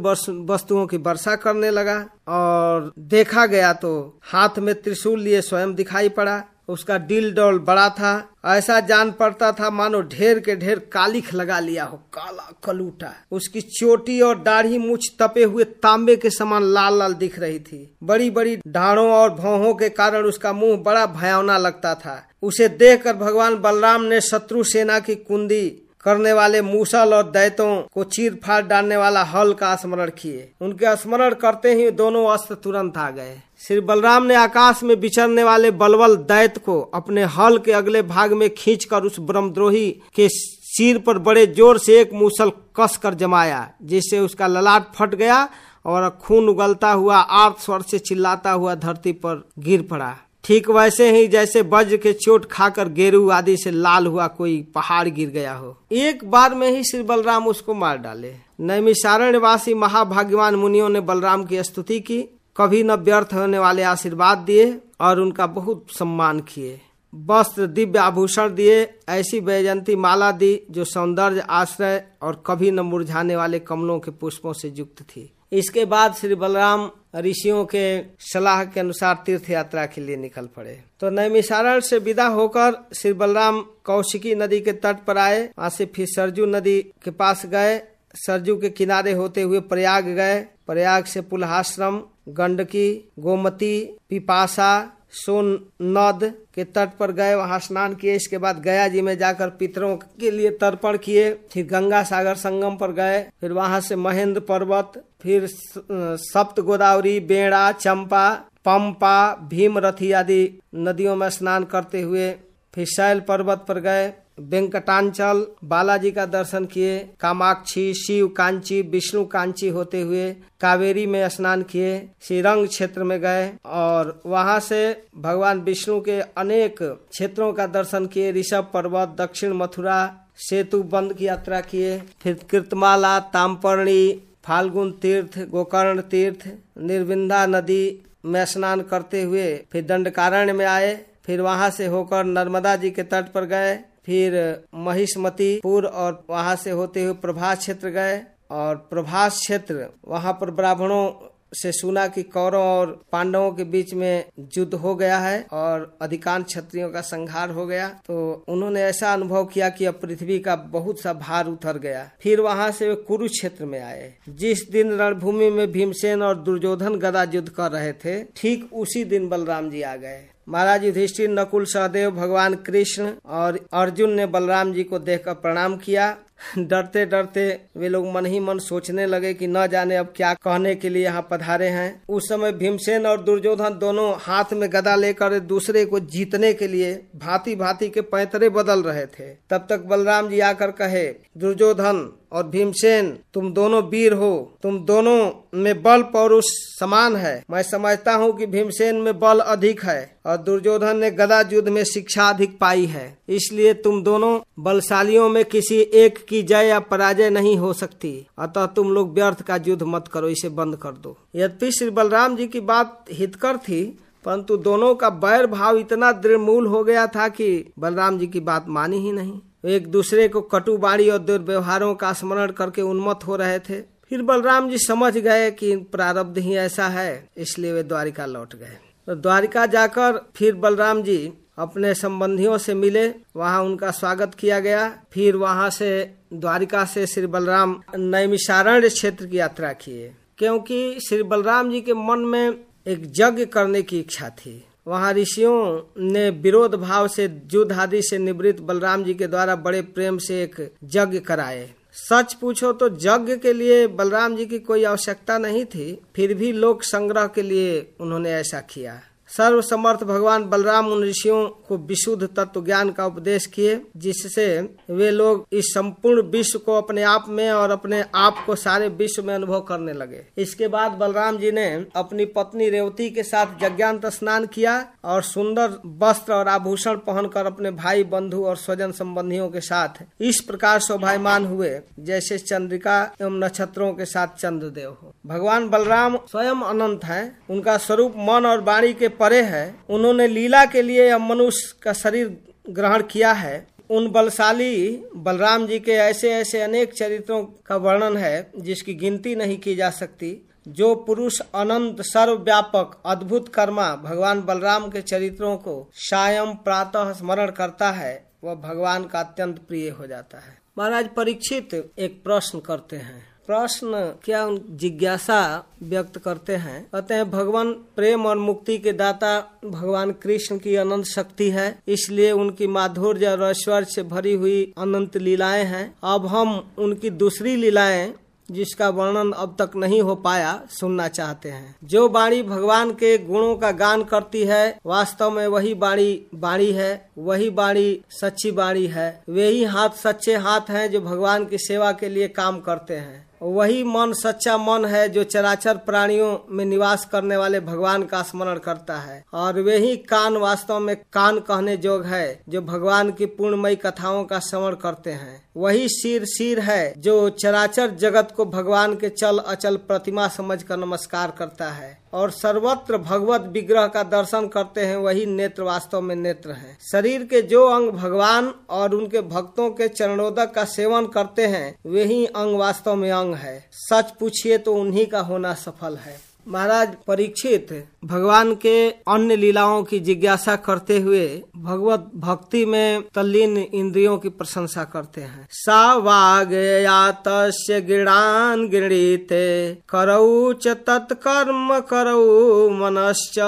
[SPEAKER 1] वस्तुओं की वर्षा करने लगा और देखा गया तो हाथ में त्रिशूल लिए स्वयं दिखाई पड़ा। उसका दिल डोल बड़ा था। ऐसा जान पड़ता था, मानो ढेर के ढेर कालिख लगा लिया हो, काला कलूटा। उसकी चोटी और दाढ़ी मुछ तपे हुए तांबे के समान लाल लाल दिख रही थी। बड़ी बड़ी ढाड़ों और भौहों के कारण उसका मुँह बड़ा भयावना लगता था। उसे देखकर भगवान बलराम ने शत्रु सेना की कुंदी करने वाले मूसल और दैतों को चीर फाड़ डालने वाला हल का स्मरण किए। उनके स्मरण करते ही दोनों अस्त्र तुरंत आ गए। श्री बलराम ने आकाश में विचरने वाले बलवल दैत को अपने हल के अगले भाग में खींचकर उस ब्रह्मद्रोही के सिर पर बड़े ज़ोर से एक मूसल कस कर जमाया, जिससे उसका ललाट फट गया और खून उगलता हुआ आर्थ स्वर से चिल्लाता हुआ धरती पर गिर पड़ा। ठीक वैसे ही जैसे वज्र के चोट खाकर गेरू आदि से लाल हुआ कोई पहाड़ गिर गया हो। एक बार में ही श्री बलराम उसको मार डाले। नैमिषारण्यवासी महाभाग्यवान मुनियों ने बलराम की स्तुति की। कभी न व्यर्थ होने वाले आशीर्वाद दिए और उनका बहुत सम्मान किए। वस्त्र, दिव्य आभूषण दिए, ऐसी वैजंती माला दी जो सौंदर्य, आश्रय और कभी न मुरझाने वाले कमलों के पुष्पों से युक्त थी। इसके बाद श्री बलराम ऋषियों के सलाह के अनुसार तीर्थ यात्रा के लिए निकल पड़े। तो नैमिषारण से विदा होकर श्री बलराम कौशिकी नदी के तट पर आए। वहाँ से फिर सरजू नदी के पास गए। सरजू के किनारे होते हुए प्रयाग गए। प्रयाग से पुलहाश्रम, गंडकी, गोमती, पिपासा सोन नद के तट पर गए, वहाँ स्नान किए। इसके बाद गया जी में जाकर पितरों के लिए तर्पण किए। फिर गंगा सागर संगम पर गए। फिर वहाँ से महेंद्र पर्वत, फिर सप्त गोदावरी, बेड़ा, चंपा, पंपा भीमरथी आदि नदियों में स्नान करते हुए फिर शैल पर्वत पर गए। वेंकटांचल बालाजी का दर्शन किए, कामाक्षी शिव कांची विष्णु कांची होते हुए कावेरी में स्नान किए, श्रीरंग क्षेत्र में गए और वहाँ से भगवान विष्णु के अनेक क्षेत्रों का दर्शन किए, ऋषभ पर्वत, दक्षिण मथुरा, सेतु बंद की यात्रा किए, फिर कृतमाला, तामपर्णी, फाल्गुन तीर्थ, गोकर्ण तीर्थ, निर्विंदा नदी में स्नान करते हुए फिर दंडकारण्य में आए, फिर वहाँ से होकर नर्मदा जी के तट पर गए। फिर महिष्मतीपुर और वहाँ से होते हुए प्रभास क्षेत्र गए और प्रभास क्षेत्र वहाँ पर ब्राह्मणों से सुना कि कौरव और पांडवों के बीच में युद्ध हो गया है और अधिकांश क्षत्रियों का संहार हो गया। तो उन्होंने ऐसा अनुभव किया कि अब पृथ्वी का बहुत सा भार उतर गया। फिर वहाँ से वे कुरुक्षेत्र में आए। जिस दिन रणभूमि में भीमसेन और दुर्योधन गदा युद्ध कर रहे थे, ठीक उसी दिन बलराम जी आ गए। महाराज युधिष्ठिर नकुल सहदेव, भगवान कृष्ण और अर्जुन ने बलराम जी को देखकर प्रणाम किया। डरते डरते वे लोग मन ही मन सोचने लगे कि न जाने अब क्या कहने के लिए यहाँ पधारे हैं। उस समय भीमसेन और दुर्योधन दोनों हाथ में गदा लेकर दूसरे को जीतने के लिए भांति भांति के पैतरे बदल रहे थे। तब तक बलराम जी आकर कहे, दुर्योधन और भीमसेन, तुम दोनों वीर हो। तुम दोनों में बल पौरुष समान है। मैं समझता हूँ कि भीमसेन में बल अधिक है और दुर्योधन ने गदा युद्ध में शिक्षा अधिक पाई है। इसलिए तुम दोनों बलशालियों में किसी एक की जय या पराजय नहीं हो सकती। अतः तुम लोग व्यर्थ का युद्ध मत करो, इसे बंद कर दो। यद्यपि श्री बलराम जी की बात हितकर थी, परंतु दोनों का बैर भाव इतना दृढ़ मूल हो गया था कि बलराम जी की बात मानी ही नहीं। एक दूसरे को कटु बाणी और दुर्व्यवहारों का स्मरण करके उन्मत्त हो रहे थे। फिर बलराम जी समझ गए कि प्रारब्ध ही ऐसा है, इसलिए वे द्वारिका लौट गए। तो द्वारिका जाकर फिर बलराम जी अपने संबंधियों से मिले। वहाँ उनका स्वागत किया गया। फिर वहाँ से द्वारिका से श्री बलराम नैमिषारण्य क्षेत्र की यात्रा किए, क्योंकि श्री बलराम जी के मन में एक यज्ञ करने की इच्छा थी। वहाँ ऋषियों ने विरोध भाव से युद्ध आदि से निवृत्त बलराम जी के द्वारा बड़े प्रेम से एक यज्ञ कराए। सच पूछो तो यज्ञ के लिए बलराम जी की कोई आवश्यकता नहीं थी, फिर भी लोक संग्रह के लिए उन्होंने ऐसा किया। सर्व समर्थ भगवान बलराम उन ऋषियों को विशुद्ध तत्व ज्ञान का उपदेश किए, जिससे वे लोग इस संपूर्ण विश्व को अपने आप में और अपने आप को सारे विश्व में अनुभव करने लगे। इसके बाद बलराम जी ने अपनी पत्नी रेवती के साथ यज्ञांत स्नान किया और सुंदर वस्त्र और आभूषण पहनकर अपने भाई, बंधु और स्वजन संबंधियों के साथ इस प्रकार शोभायमान हुए, जैसे चंद्रिका एवं नक्षत्रों के साथ चंद्रदेव हो। भगवान बलराम स्वयं अनंत है। उनका स्वरूप मन और वाणी के परे है, उन्होंने लीला के लिए मनुष्य का शरीर ग्रहण किया है। उन बलशाली बलराम जी के ऐसे ऐसे अनेक चरित्रों का वर्णन है, जिसकी गिनती नहीं की जा सकती, जो पुरुष अनंत, सर्वव्यापक, अद्भुत कर्मा भगवान बलराम के चरित्रों को सायं प्रातः स्मरण करता है, वह भगवान का अत्यंत प्रिय हो जाता है। महाराज परीक्षित एक प्रश्न करते हैं। प्रश्न क्या जिज्ञासा व्यक्त करते हैं? कहते हैं भगवान प्रेम और मुक्ति के दाता भगवान कृष्ण की अनंत शक्ति है। इसलिए उनकी माधुर्य और ऐश्वर्य से भरी हुई अनंत लीलाएँ हैं। अब हम उनकी दूसरी लीलाएँ, जिसका वर्णन अब तक नहीं हो पाया, सुनना चाहते हैं। जो बाणी भगवान के गुणों का गान करती है, वास्तव में वही बाणी बाणी है, वही बाणी सच्ची बाणी है। वही हाथ, सच्चे हाथ हैं जो भगवान की सेवा के लिए काम करते हैं। वही मन, सच्चा मन है जो चराचर प्राणियों में निवास करने वाले भगवान का स्मरण करता है। और वही कान वास्तव में कान कहने जोग है, जो भगवान की पूर्णमयी कथाओं का श्रवण करते हैं। वही शीर शीर है, जो चराचर जगत को भगवान के चल अचल प्रतिमा समझकर नमस्कार करता है। और सर्वत्र भगवत विग्रह का दर्शन करते हैं, वही नेत्र वास्तव में नेत्र है। शरीर के जो अंग भगवान और उनके भक्तों के चरणोदक का सेवन करते हैं, वही अंग वास्तव में अंग है। सच पूछिए तो उन्हीं का होना सफल है। महाराज परीक्षित, भगवान के अन्य लीलाओं की जिज्ञासा करते हुए भगवत भक्ति में तल्लीन इंद्रियों की प्रशंसा करते हैं। सा वागया तस्य गिणान गृणीते करऊ च तत्कर्म करऊ मनश्च,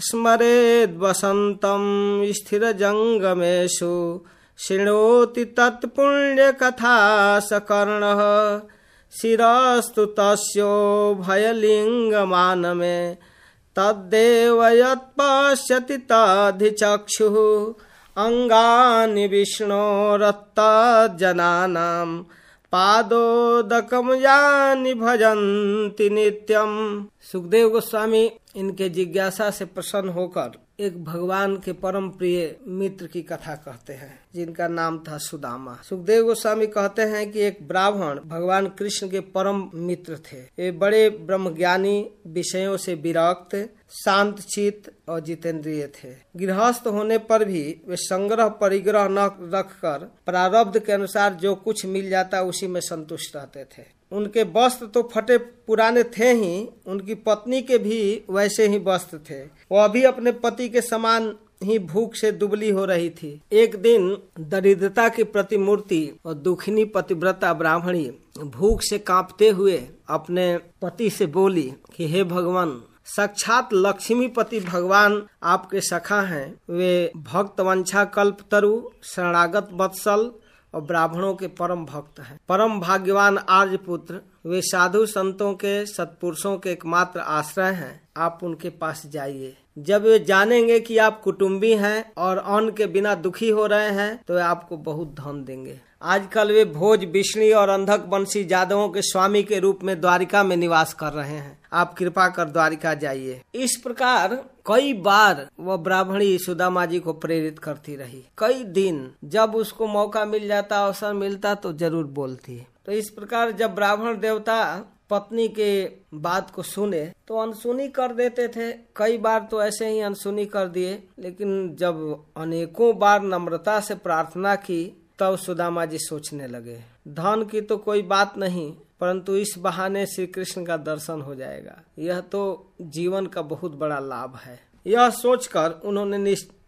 [SPEAKER 1] स्मरेद वसंतम स्थिर जंगमेशु शृणोति तत्पुण्य कथा सकर्ण शिरस्तु तस्यो भयलिङ्गमानमे, तद्देव यत्पश्यति तधिचक्षुः। अङ्गानि विष्णोरत्तजनानाम् पादोदकम यानि भजन्ति नित्यम। सुखदेव गोस्वामी, इनके जिज्ञासा से प्रसन्न होकर एक भगवान के परम प्रिय मित्र की कथा कहते हैं, जिनका नाम था सुदामा। सुखदेव गोस्वामी कहते हैं कि एक ब्राह्मण भगवान कृष्ण के परम मित्र थे। ये बड़े ब्रह्म ज्ञानी विषयों से विरक्त, शांत चित और जितेंद्रिय थे। गृहस्थ होने पर भी वे संग्रह परिग्रह न रखकर प्रारब्ध के अनुसार जो कुछ मिल जाता उसी में संतुष्ट रहते थे। उनके वस्त्र तो फटे पुराने थे ही, उनकी पत्नी के भी वैसे ही वस्त्र थे। वह भी अपने पति के समान ही भूख से दुबली हो रही थी। एक दिन दरिद्रता की प्रतिमूर्ति और दुखिनी पतिव्रता ब्राह्मणी भूख से कांपते हुए अपने पति से बोली कि, हे भगवान, साक्षात लक्ष्मीपति भगवान आपके सखा हैं। वे भक्त वंशा कल्प तरु, शरणागत वत्सल और ब्राह्मणों के परम भक्त हैं। परम भाग्यवान आर्य पुत्र, वे साधु संतों के, सत्पुरुषों के एकमात्र आश्रय हैं। आप उनके पास जाइए। जब वे जानेंगे कि आप कुटुम्बी हैं और अन्न के बिना दुखी हो रहे हैं तो वे आपको बहुत धन देंगे। आजकल वे भोज विष्णु और अंधक वंशी जादवों के स्वामी के रूप में द्वारिका में निवास कर रहे हैं। आप कृपा कर द्वारिका जाइए। इस प्रकार कई बार वह ब्राह्मणी सुदामा जी को प्रेरित करती रही। कई दिन जब उसको मौका मिल जाता, अवसर मिलता तो ज़रूर बोलती। तो इस प्रकार जब ब्राह्मण देवता पत्नी के बात को सुने तो अनसुनी कर देते थे। कई बार तो ऐसे ही अनसुनी कर दिए, लेकिन जब अनेकों बार नम्रता से प्रार्थना की तब सुदामा जी सोचने लगे, धन की तो कोई बात नहीं, परंतु इस बहाने श्री कृष्ण का दर्शन हो जाएगा। यह तो जीवन का बहुत बड़ा लाभ है। यह सोचकर उन्होंने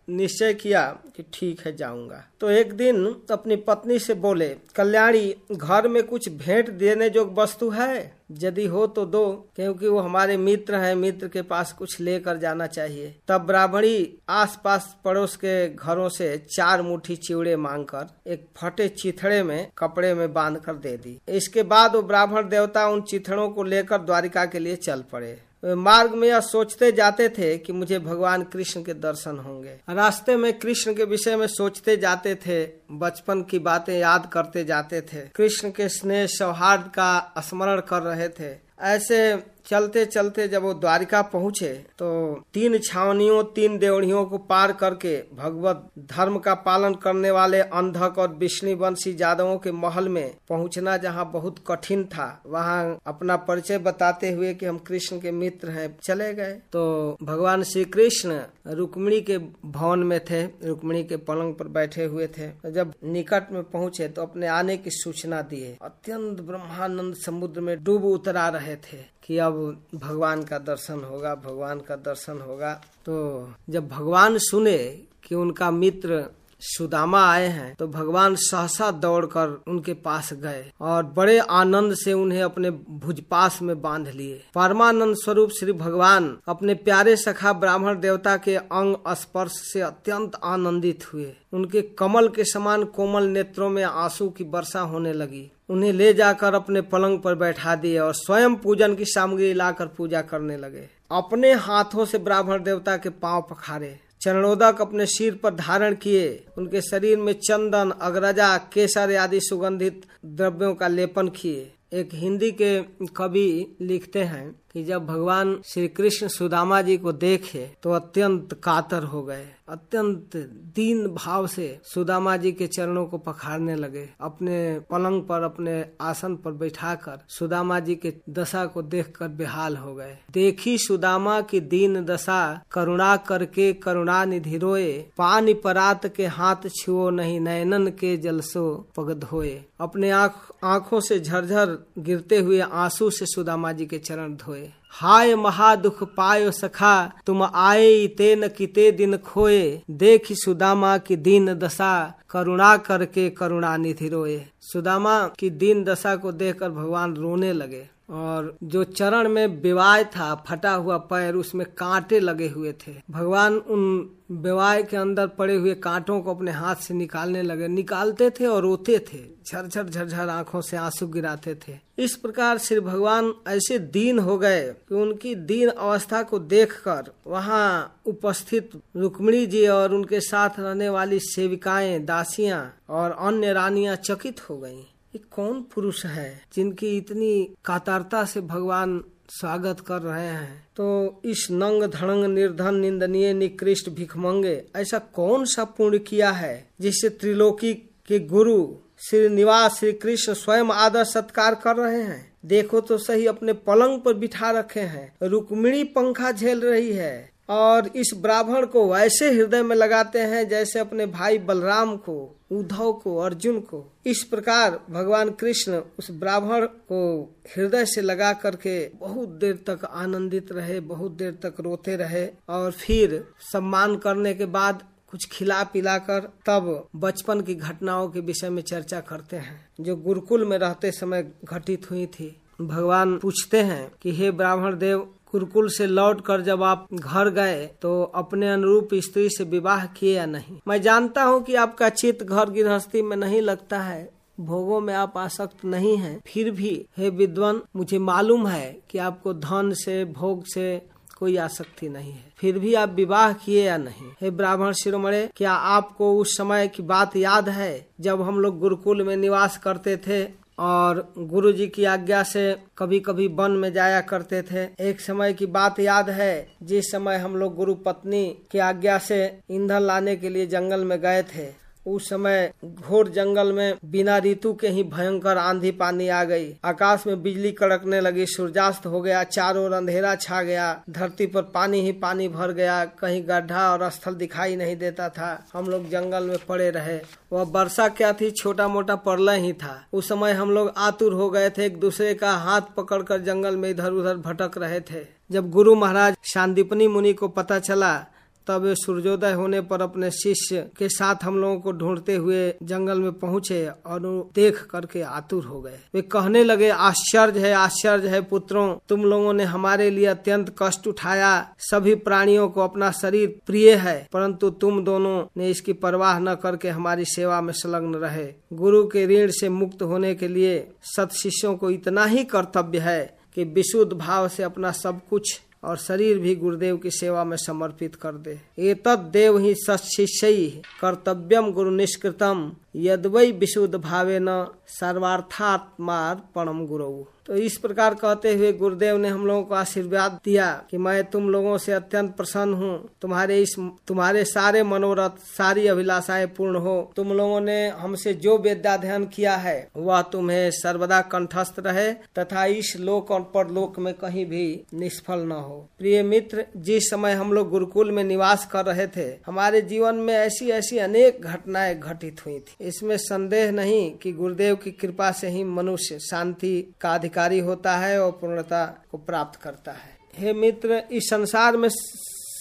[SPEAKER 1] निश्चय किया कि ठीक है, जाऊँगा। तो एक दिन अपनी पत्नी से बोले, कल्याणी, घर में कुछ भेंट देने जो वस्तु है? यदि हो तो दो, क्योंकि वो हमारे मित्र हैं, मित्र के पास कुछ लेकर जाना चाहिए। तब ब्राह्मणी आसपास पड़ोस के घरों से चार मुट्ठी चिवड़े मांगकर एक फटे चिथड़े में कपड़े में बाँध कर दे दी। इसके बाद वो ब्राह्मण देवता उन चिथड़ों को लेकर द्वारिका के लिए चल पड़े। मार्ग में यह सोचते जाते थे कि मुझे भगवान कृष्ण के दर्शन होंगे। रास्ते में कृष्ण के विषय में सोचते जाते थे, बचपन की बातें याद करते जाते थे। कृष्ण के स्नेह सौहार्द का स्मरण कर रहे थे। ऐसे चलते चलते जब वो द्वारिका पहुँचे तो तीन छावनियों, तीन देवड़ियों को पार करके भगवत धर्म का पालन करने वाले अंधक और विष्णु वंशी जादवों के महल में पहुँचना जहाँ बहुत कठिन था, वहाँ अपना परिचय बताते हुए कि हम कृष्ण के मित्र हैं, चले गए। तो भगवान श्री कृष्ण रुक्मिणी के भवन में थे, रुक्मिणी के पलंग पर बैठे हुए थे। जब निकट में पहुँचे तो अपने आने की सूचना दिए। अत्यंत ब्रह्मानंद समुद्र में डूब उतरा रहे थे। कि अब भगवान का दर्शन होगा, भगवान का दर्शन होगा। तो जब भगवान सुने कि उनका मित्र सुदामा आए हैं तो भगवान सहसा दौड़कर उनके पास गए और बड़े आनंद से उन्हें अपने भुजपास में बाँध लिए। परमानंद स्वरूप श्री भगवान अपने प्यारे सखा ब्राह्मण देवता के अंग स्पर्श से अत्यंत आनंदित हुए। उनके कमल के समान कोमल नेत्रों में आँसू की वर्षा होने लगी। उन्हें ले जाकर अपने पलंग पर बैठा दिए और स्वयं पूजन की सामग्री लाकर पूजा करने लगे। अपने हाथों से ब्राह्मण देवता के पाँव पखारे। चरणोदक अपने सिर पर धारण किए। उनके शरीर में चंदन, अग्रजा, केसर आदि सुगंधित द्रव्यों का लेपन किए। एक हिंदी के कवि लिखते हैं कि जब भगवान श्री कृष्ण सुदामा जी को देखे तो अत्यंत कातर हो गए। अत्यंत दीन भाव से सुदामा जी के चरणों को पखारने लगे। अपने पलंग पर, अपने आसन पर बैठाकर सुदामा जी के दशा को देखकर बेहाल हो गए। देखी सुदामा की दीन दशा, करुणा करके करुणा निधि रोए, पानी परात के हाथ छुओ नहीं नयनन के जलसो पग धोए अपने आँख, आँखों से झरझर गिरते हुए आँसू से सुदामा जी के चरण धोए। हाय महादुख पायो सखा, तुम आए ते न किते दिन खोए। देख सुदामा की दीन दशा, करुणा करके करुणा निधि रोए। सुदामा की दीन दशा को देखकर भगवान रोने लगे। और जो चरण में विवाह था, फटा हुआ पैर, उसमें कांटे लगे हुए थे। भगवान उन विवाह के अंदर पड़े हुए कांटों को अपने हाथ से निकालने लगे। निकालते थे और रोते थे। झरझर झरझर आँखों से आँसू गिराते थे। इस प्रकार श्री भगवान ऐसे दीन हो गए कि उनकी दीन अवस्था को देखकर वहाँ उपस्थित रुक्मिणी जी और उनके साथ रहने वाली सेविकाएँ, दासियाँ और अन्य रानियाँ चकित हो गईं। ये कौन पुरुष है जिनकी इतनी कातरता से भगवान स्वागत कर रहे हैं? तो इस नंग धड़ंग निर्धन निंदनीय निकृष्ट भिखमंगे, ऐसा कौन सा पुण्य किया है जिससे त्रिलोकी के गुरु श्री निवास श्री कृष्ण स्वयं आदर सत्कार कर रहे हैं? देखो तो सही, अपने पलंग पर बिठा रखे हैं। रुक्मिणी पंखा झेल रही है और इस ब्राह्मण को वैसे हृदय में लगाते हैं जैसे अपने भाई बलराम को। उद्धव को, अर्जुन को। इस प्रकार भगवान कृष्ण उस ब्राह्मण को हृदय से लगा करके बहुत देर तक आनंदित रहे, बहुत देर तक रोते रहे और फिर सम्मान करने के बाद कुछ खिला पिला कर तब बचपन की घटनाओं के विषय में चर्चा करते हैं। जो गुरुकुल में रहते समय घटित हुई थी, भगवान पूछते हैं कि, हे ब्राह्मण देव गुरुकुल से लौट कर जब आप घर गए तो अपने अनुरूप स्त्री से विवाह किए या नहीं? मैं जानता हूँ कि आपका चित्त घर गृहस्थी में नहीं लगता है। भोगों में आप आसक्त नहीं हैं। फिर भी, हे विद्वान, मुझे मालूम है कि आपको धन से, भोग से कोई आसक्ति नहीं है। फिर भी आप विवाह किए या नहीं? हे ब्राह्मण शिरोमणे, क्या आपको उस समय की बात याद है जब हम लोग गुरुकुल में निवास करते थे? और गुरु जी की आज्ञा से कभी कभी वन में जाया करते थे। एक समय की बात याद है, जिस समय हम लोग गुरु पत्नी की आज्ञा से ईंधन लाने के लिए जंगल में गए थे। उस समय घोर जंगल में बिना ऋतु के ही भयंकर आंधी पानी आ गई। आकाश में बिजली कड़कने लगी, सूर्यास्त हो गया, चारों ओर अंधेरा छा गया। धरती पर पानी ही पानी भर गया, कहीं गड्ढा और स्थल दिखाई नहीं देता था। हम लोग जंगल में पड़े रहे। वह वर्षा क्या थी? छोटा मोटा परल ही था। उस समय हम लोग आतुर हो गए थे, एक दूसरे का हाथ पकड़कर जंगल में इधर उधर भटक रहे थे। जब गुरु महाराज शांतिपनी मुनि को पता चला तब सूर्योदय होने पर अपने शिष्य के साथ हम लोगों को ढूंढते हुए जंगल में पहुँचे और देख करके आतुर हो गए। वे कहने लगे, आश्चर्य है आश्चर्य है पुत्रों, तुम लोगों ने हमारे लिए अत्यंत कष्ट उठाया। सभी प्राणियों को अपना शरीर प्रिय है, परंतु तुम दोनों ने इसकी परवाह न करके हमारी सेवा में संलग्न रहे। गुरु के ऋण से मुक्त होने के लिए सत शिष्यों को इतना ही कर्तव्य है कि विशुद्ध भाव से अपना सब कुछ और शरीर भी गुरुदेव की सेवा में समर्पित कर दे। ये देव ही सशिष्य कर्तव्यम गुरु निष्कृतम। यदवई विशुद्ध भावे न सर्वार्थात्मार परम गुरु। तो इस प्रकार कहते हुए गुरुदेव ने हम लोगों को आशीर्वाद दिया कि मैं तुम लोगों से अत्यंत प्रसन्न हूँ। तुम्हारे इस, तुम्हारे सारे मनोरथ, सारी अभिलाषाएँ पूर्ण हो। तुम लोगों ने हमसे जो विद्याध्ययन किया है, वह तुम्हें सर्वदा कंठस्थ रहे तथा इस लोक और परलोक में कहीं भी निष्फल न हो। प्रिय मित्र, जिस समय हम लोग गुरुकुल में निवास कर रहे थे, हमारे जीवन में ऐसी ऐसी अनेक घटनाएँ घटित हुई थी। इसमें संदेह नहीं कि गुरुदेव की कृपा से ही मनुष्य शांति का अधिकारी होता है और पूर्णता को प्राप्त करता है। हे मित्र इस संसार में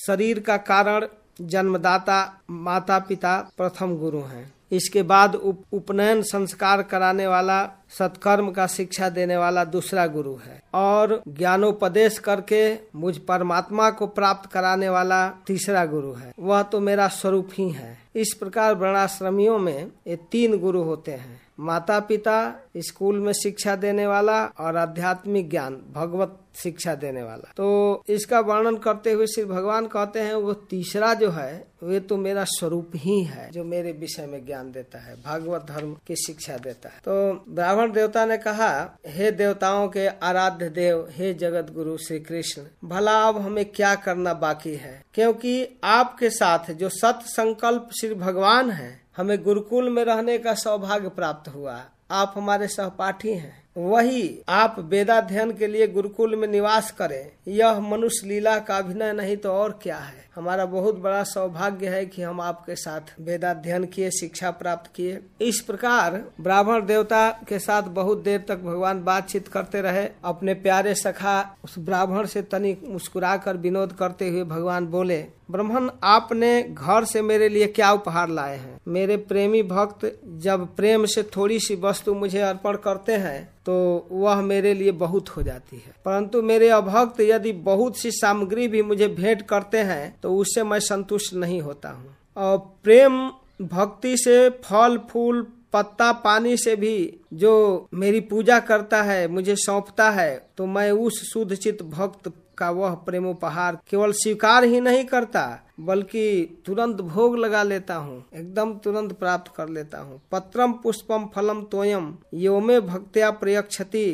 [SPEAKER 1] शरीर का कारण जन्मदाता माता पिता प्रथम गुरु हैं। इसके बाद उप, उपनयन संस्कार कराने वाला सत्कर्म का शिक्षा देने वाला दूसरा गुरु है। और ज्ञानोपदेश करके मुझ परमात्मा को प्राप्त कराने वाला तीसरा गुरु है। वह तो मेरा स्वरूप ही है। इस प्रकार वर्णाश्रमियों में ये तीन गुरु होते हैं। माता पिता स्कूल में शिक्षा देने वाला और आध्यात्मिक ज्ञान, भगवत शिक्षा देने वाला। तो इसका वर्णन करते हुए श्री भगवान कहते हैं, वो तीसरा जो है, वे तो मेरा स्वरूप ही है, जो मेरे विषय में ज्ञान देता है, भागवत धर्म की शिक्षा देता है। तो ब्राह्मण देवता ने कहा, हे देवताओं के आराध्य देव, हे जगत गुरु श्री कृष्ण, भला अब हमें क्या करना बाकी है? क्योंकि आपके साथ जो सत संकल्प श्री भगवान है, हमें गुरुकुल में रहने का सौभाग्य प्राप्त हुआ। आप हमारे सहपाठी हैं। वही आप वेदाध्ययन के लिए गुरुकुल में निवास करें। यह मनुष्य लीला का अभिनय नहीं तो और क्या है? हमारा बहुत बड़ा सौभाग्य है कि हम आपके साथ वेदाध्ययन किए, शिक्षा प्राप्त किए। इस प्रकार ब्राह्मण देवता के साथ बहुत देर तक भगवान बातचीत करते रहे। अपने प्यारे सखा उस ब्राह्मण से तनिक मुस्कुरा कर विनोद करते हुए भगवान बोले, ब्रह्मण, आपने घर से मेरे लिए क्या उपहार लाए हैं? मेरे प्रेमी भक्त जब प्रेम से थोड़ी सी वस्तु मुझे अर्पण करते हैं तो वह मेरे लिए बहुत हो जाती है। परंतु मेरे अभक्त यदि बहुत सी सामग्री भी मुझे भेंट करते हैं तो उससे मैं संतुष्ट नहीं होता हूँ। और प्रेम भक्ति से, फल, फूल, पत्ता, पानी से भी जो मेरी पूजा करता है, मुझे सौंपता है तो मैं उस शुद्ध चित्त भक्त का वह प्रेमोपहार केवल स्वीकार ही नहीं करता, बल्कि तुरंत भोग लगा लेता हूँ, एकदम तुरंत प्राप्त कर लेता हूँ। पत्रम पुष्पम फलम तोयम यो में भक्त्या प्रयक्षति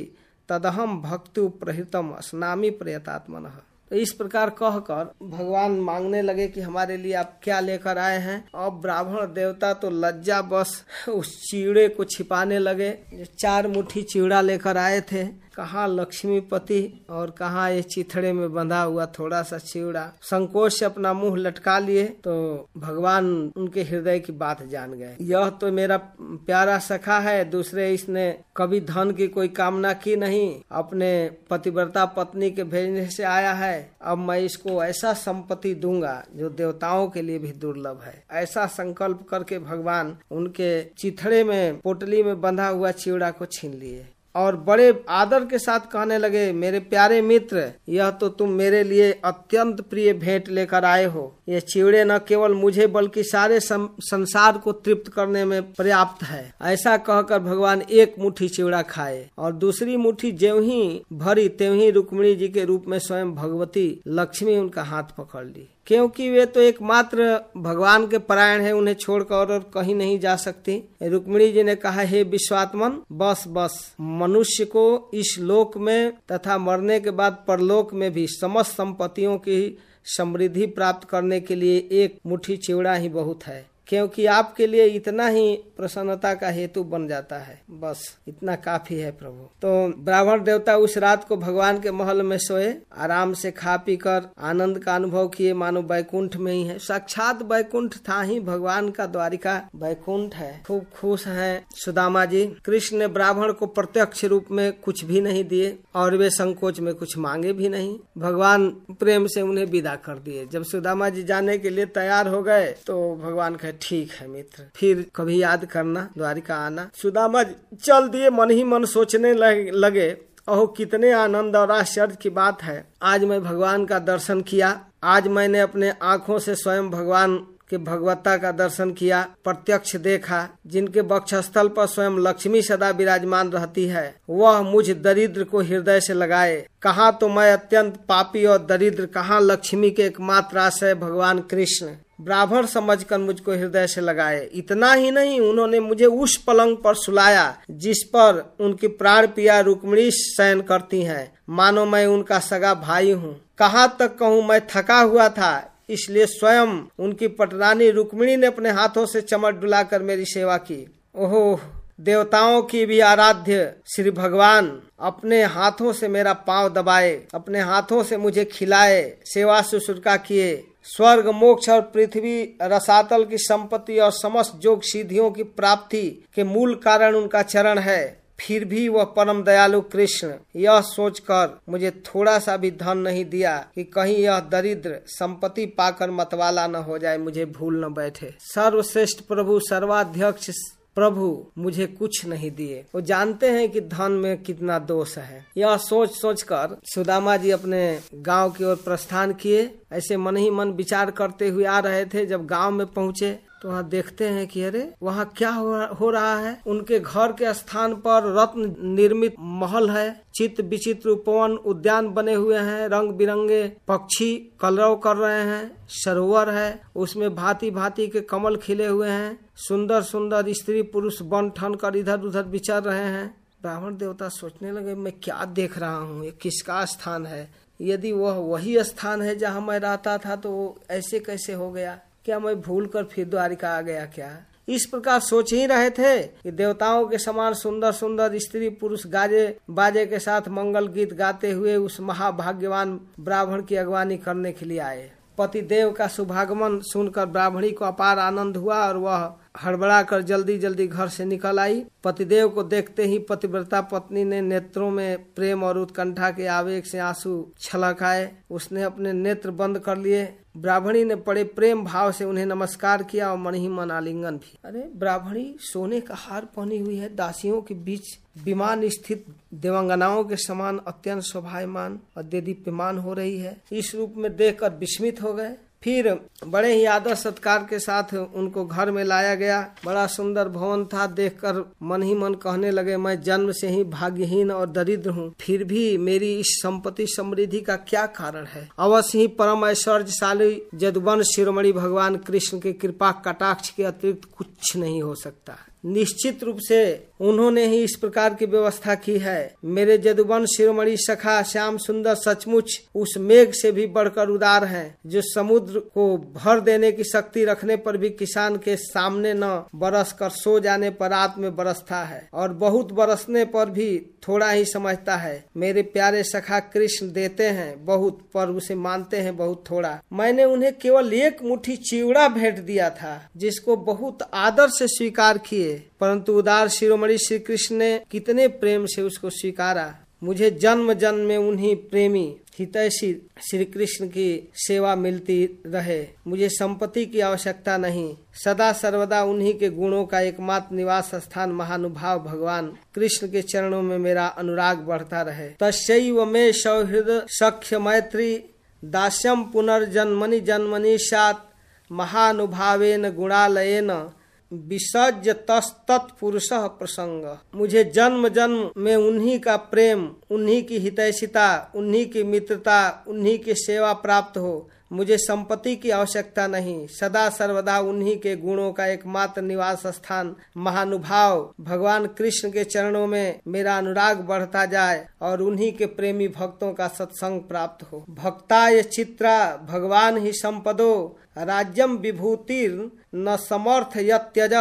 [SPEAKER 1] तदहम भक्ति प्रहृतम, स्नामी प्रयतात्मन। तो इस प्रकार कहकर भगवान मांगने लगे कि हमारे लिए आप क्या लेकर आए हैं? अब ब्राह्मण देवता तो लज्जा बस उस चीड़े को छिपाने लगे, चार मुट्ठी चिड़ा लेकर आए थे। कहाँ लक्ष्मीपति और कहाँ ये चिथड़े में बंधा हुआ थोड़ा सा चिवड़ा। संकोच से अपना मुँह लटका लिए तो भगवान उनके हृदय की बात जान गए। यह तो मेरा प्यारा सखा है, दूसरे इसने कभी धन की कोई कामना की नहीं। अपने पतिव्रता पत्नी के भेजने से आया है। अब मैं इसको ऐसा संपत्ति दूँगा जो देवताओं के लिए भी दुर्लभ है। ऐसा संकल्प करके भगवान उनके चिथड़े में, पोटली में बंधा हुआ चिवड़ा को छीन लिए। और बड़े आदर के साथ कहने लगे, मेरे प्यारे मित्र, यह तो तुम मेरे लिए अत्यंत प्रिय भेंट लेकर आए हो। ये चिवड़े न केवल मुझे, बल्कि सारे संसार को तृप्त करने में पर्याप्त है। ऐसा कहकर भगवान एक मुट्ठी चिवड़ा खाए, और दूसरी मुट्ठी ज्यों ही भरी, त्यों ही रुक्मिणी जी के रूप में स्वयं भगवती लक्ष्मी उनका हाथ पकड़ ली। क्योंकि वे तो एकमात्र भगवान के परायण है, उन्हें छोड़कर और कहीं नहीं जा सकती। रुक्मिणी जी ने कहा, हे विश्वात्मन, बस बस, मनुष्य को इस लोक में तथा मरने के बाद परलोक में भी समस्त संपत्तियों की समृद्धि प्राप्त करने के लिए एक मुट्ठी चिवड़ा ही बहुत है। क्योंकि आपके लिए इतना ही प्रसन्नता का हेतु बन जाता है। बस, इतना काफ़ी है प्रभु। तो ब्राह्मण देवता उस रात को भगवान के महल में सोए, आराम से खा पी कर आनंद का अनुभव किए। मानो बैकुंठ में ही है। साक्षात बैकुंठ था ही भगवान का द्वारिका। बैकुंठ है। खूब खुश है सुदामा जी। कृष्ण ने ब्राह्मण को प्रत्यक्ष रूप में कुछ भी नहीं दिए और वे संकोच में कुछ मांगे भी नहीं। भगवान प्रेम से उन्हें विदा कर दिए। जब सुदामा जी जाने के लिए तैयार हो गए तो भगवान कहे ठीक है मित्र। फिर कभी याद करना, द्वारिका आना। सुदामा, चल दिए, मन ही मन सोचने लगे ओह, कितने आनंद और आश्चर्य की बात है। आज मैं भगवान का दर्शन किया। आज मैंने अपने आँखों से स्वयं भगवान के भगवत्ता का दर्शन किया, प्रत्यक्ष देखा। जिनके बक्षस्थल पर स्वयं लक्ष्मी सदा विराजमान रहती है, वह मुझ दरिद्र को हृदय से लगाए। कहा तो मैं अत्यंत पापी और दरिद्र, कहा लक्ष्मी के एकमात्र आश्रय भगवान कृष्ण। ब्राह्मण समझकर मुझको हृदय से लगाए। इतना ही नहीं, उन्होंने मुझे उस पलंग पर सुलाया, जिस पर उनकी प्राण पिया रुक्मणी शयन करती हैं। मानो मैं उनका सगा भाई हूँ। कहाँ तक कहूँ, मैं थका हुआ था, इसलिए स्वयं उनकी पटरानी रुक्मिणी ने अपने हाथों से चमट डुलाकर मेरी सेवा की। ओहो, देवताओं की भी आराध्य श्री भगवान अपने हाथों से मेरा पाँव दबाए, अपने हाथों से मुझे खिलाए, सेवा शुश्रूषा किए। स्वर्ग, मोक्ष और पृथ्वी, रसातल की संपत्ति और समस्त जोग सिद्धियों की प्राप्ति के मूल कारण उनका चरण है। फिर भी वह परम दयालु कृष्ण। यह सोचकर मुझे थोड़ा सा भी धन नहीं दिया कि कहीं यह दरिद्र संपत्ति पाकर मतवाला न हो जाए, मुझे भूल न बैठे। सर्वश्रेष्ठ प्रभु, सर्वाध्यक्ष प्रभु मुझे कुछ नहीं दिए। वो जानते हैं कि धन में कितना दोष है। यह सोच सोच कर सुदामा जी अपने गाँव की ओर प्रस्थान किए। ऐसे मन ही मन विचार करते हुए आ रहे थे जब गाँव में पहुँचे। तो वहाँ देखते हैं कि अरे वहाँ क्या हो, रहा है उनके घर के स्थान पर रत्न निर्मित महल है। चित्र विचित्र उपवन उद्यान बने हुए हैं। रंग बिरंगे पक्षी कलरव कर रहे हैं। सरोवर है। उसमें भांति भांति के कमल खिले हुए हैं। सुंदर सुंदर स्त्री पुरुष बन ठन कर इधर उधर विचर रहे हैं। ब्राह्मण देवता सोचने लगे मैं क्या देख रहा हूँ? ये किसका स्थान है? यदि वह वही स्थान है जहाँ मैं रहता था तो ऐसे कैसे हो गया? क्या मैं भूल कर फिर द्वारिका आ गया क्या? इस प्रकार सोच ही रहे थे कि देवताओं के समान सुंदर सुंदर स्त्री पुरुष गाजे, बाजे के साथ मंगल गीत गाते हुए उस महाभाग्यवान ब्राह्मण की अगवानी करने के लिए आए। पति देव का शुभागमन सुनकर ब्राह्मणी को अपार आनंद हुआ और वह हड़बड़ा कर जल्दी जल्दी घर से निकल आई। पतिदेव को देखते ही पतिव्रता पत्नी ने नेत्रों में प्रेम और उत्कंठा के आवेग से आँसू छलक आए उसने अपने नेत्र बंद कर लिए। ब्राह्मणी ने बड़े प्रेम भाव से उन्हें नमस्कार किया और मन ही मन आलिंगन भी। अरे, ब्राह्मणी सोने का हार पहनी हुई है, दासियों के बीच विमान स्थित देवांगनाओं के समान अत्यंत शोभायमान और देदीप्यमान हो रही है। इस रूप में देखकर विस्मित हो गए। फिर बड़े ही आदर सत्कार के साथ उनको घर में लाया गया। बड़ा सुंदर भवन था, देखकर मन ही मन कहने लगे, मैं जन्म से ही भाग्यहीन और दरिद्र हूँ। फिर भी मेरी इस संपत्ति समृद्धि का क्या कारण है? अवश्य ही परम ऐश्वर्यशाली जदवन शिरोमणि भगवान कृष्ण के कृपा कटाक्ष के अतिरिक्त कुछ नहीं हो सकता। निश्चित रूप से उन्होंने ही इस प्रकार की व्यवस्था की है। मेरे जदुबन शिरोमणि सखा श्याम सुंदर सचमुच उस मेघ से भी बढ़कर उदार है, जो समुद्र को भर देने की शक्ति रखने पर भी किसान के सामने न बरस कर सो जाने पर रात में बरसता है और बहुत बरसने पर भी थोड़ा ही समझता है। मेरे प्यारे सखा कृष्ण देते हैं, बहुत पर उसे मानते हैं बहुत थोड़ा। मैंने उन्हें केवल एक मुट्ठी चिवड़ा भेंट दिया था, जिसको बहुत आदर से स्वीकार किए। परंतु उदार शिरोमणि श्री कृष्ण ने कितने प्रेम से उसको स्वीकारा। मुझे जन्म जन्म में उन्हीं प्रेमी, हितैषी श्री कृष्ण की सेवा मिलती रहे। मुझे संपत्ति की आवश्यकता नहीं। सदा सर्वदा उन्हीं के गुणों का एकमात्र निवास स्थान महानुभाव भगवान कृष्ण के चरणों में मेरा अनुराग बढ़ता रहे। तस्व में सौहृद सख्य मैत्री दास्यम पुनर्जन्मनि जन्मनि सात महानुभावेन गुणालयन विसर्ज तत्पुरुष प्रसंग मुझे जन्म जन्म में उन्हीं का प्रेम, उन्हीं की हितैषिता, उन्हीं की मित्रता, उन्हीं की सेवा प्राप्त हो। मुझे संपत्ति की आवश्यकता नहीं। सदा सर्वदा उन्हीं के गुणों का एकमात्र निवास स्थान, महानुभाव, भगवान कृष्ण के चरणों में मेरा अनुराग बढ़ता जाए और उन्हीं के प्रेमी भक्तों का सत्संग प्राप्त हो। भक्ताय चित्रा, भगवान ही संपदो, राज्यम विभूतिर, न समर्थ यत्यज,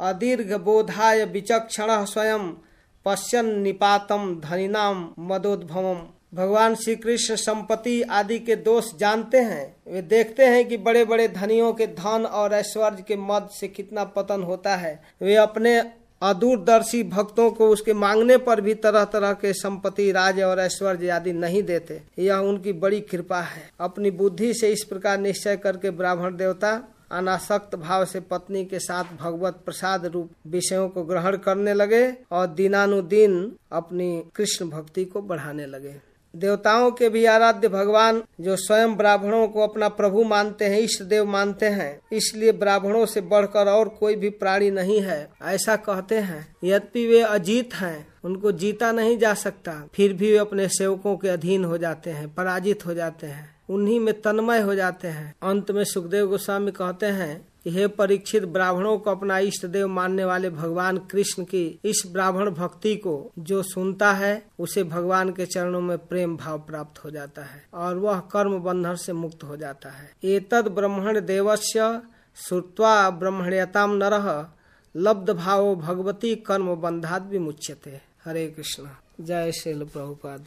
[SPEAKER 1] अदीर्घ बोधाय विचक्षण स्वयं, पश्यन निपातम धनिनाम मदोद्भवम। भगवान श्री कृष्ण संपत्ति आदि के दोष जानते हैं, वे देखते हैं कि बड़े बड़े धनियों के धन और ऐश्वर्य के मद से कितना पतन होता है। वे अपने अदूरदर्शी भक्तों को उसके मांगने पर भी तरह तरह के संपत्ति, राज और ऐश्वर्य आदि नहीं देते। यह उनकी बड़ी कृपा है। अपनी बुद्धि से इस प्रकार निश्चय करके ब्राह्मण देवता अनासक्त भाव से पत्नी के साथ भगवत प्रसाद रूप विषयों को ग्रहण करने लगे और दिनानुदिन अपनी कृष्ण भक्ति को बढ़ाने लगे। देवताओं के भी आराध्य भगवान जो स्वयं ब्राह्मणों को अपना प्रभु मानते हैं इष्ट देव मानते हैं, इसलिए ब्राह्मणों से बढ़कर और कोई भी प्राणी नहीं है। ऐसा कहते हैं, यद्यपि वे अजीत हैं, उनको जीता नहीं जा सकता, फिर भी वे अपने सेवकों के अधीन हो जाते हैं, पराजित हो जाते हैं, उन्हीं में तन्मय हो जाते हैं। अंत में सुखदेव गोस्वामी कहते हैं हे परीक्षित ब्राह्मणों को अपना इष्ट देव मानने वाले भगवान कृष्ण की इस ब्राह्मण भक्ति को जो सुनता है, उसे भगवान के चरणों में प्रेम भाव प्राप्त हो जाता है और वह कर्म बंधन से मुक्त हो जाता है। एतद ब्रह्मण देवस्य श्रुत्वा ब्रह्मण्यताम नर, लब्ध भाव भगवती कर्म बंधात विमुच्यते। हरे कृष्ण। जय श्रील प्रभुपाद।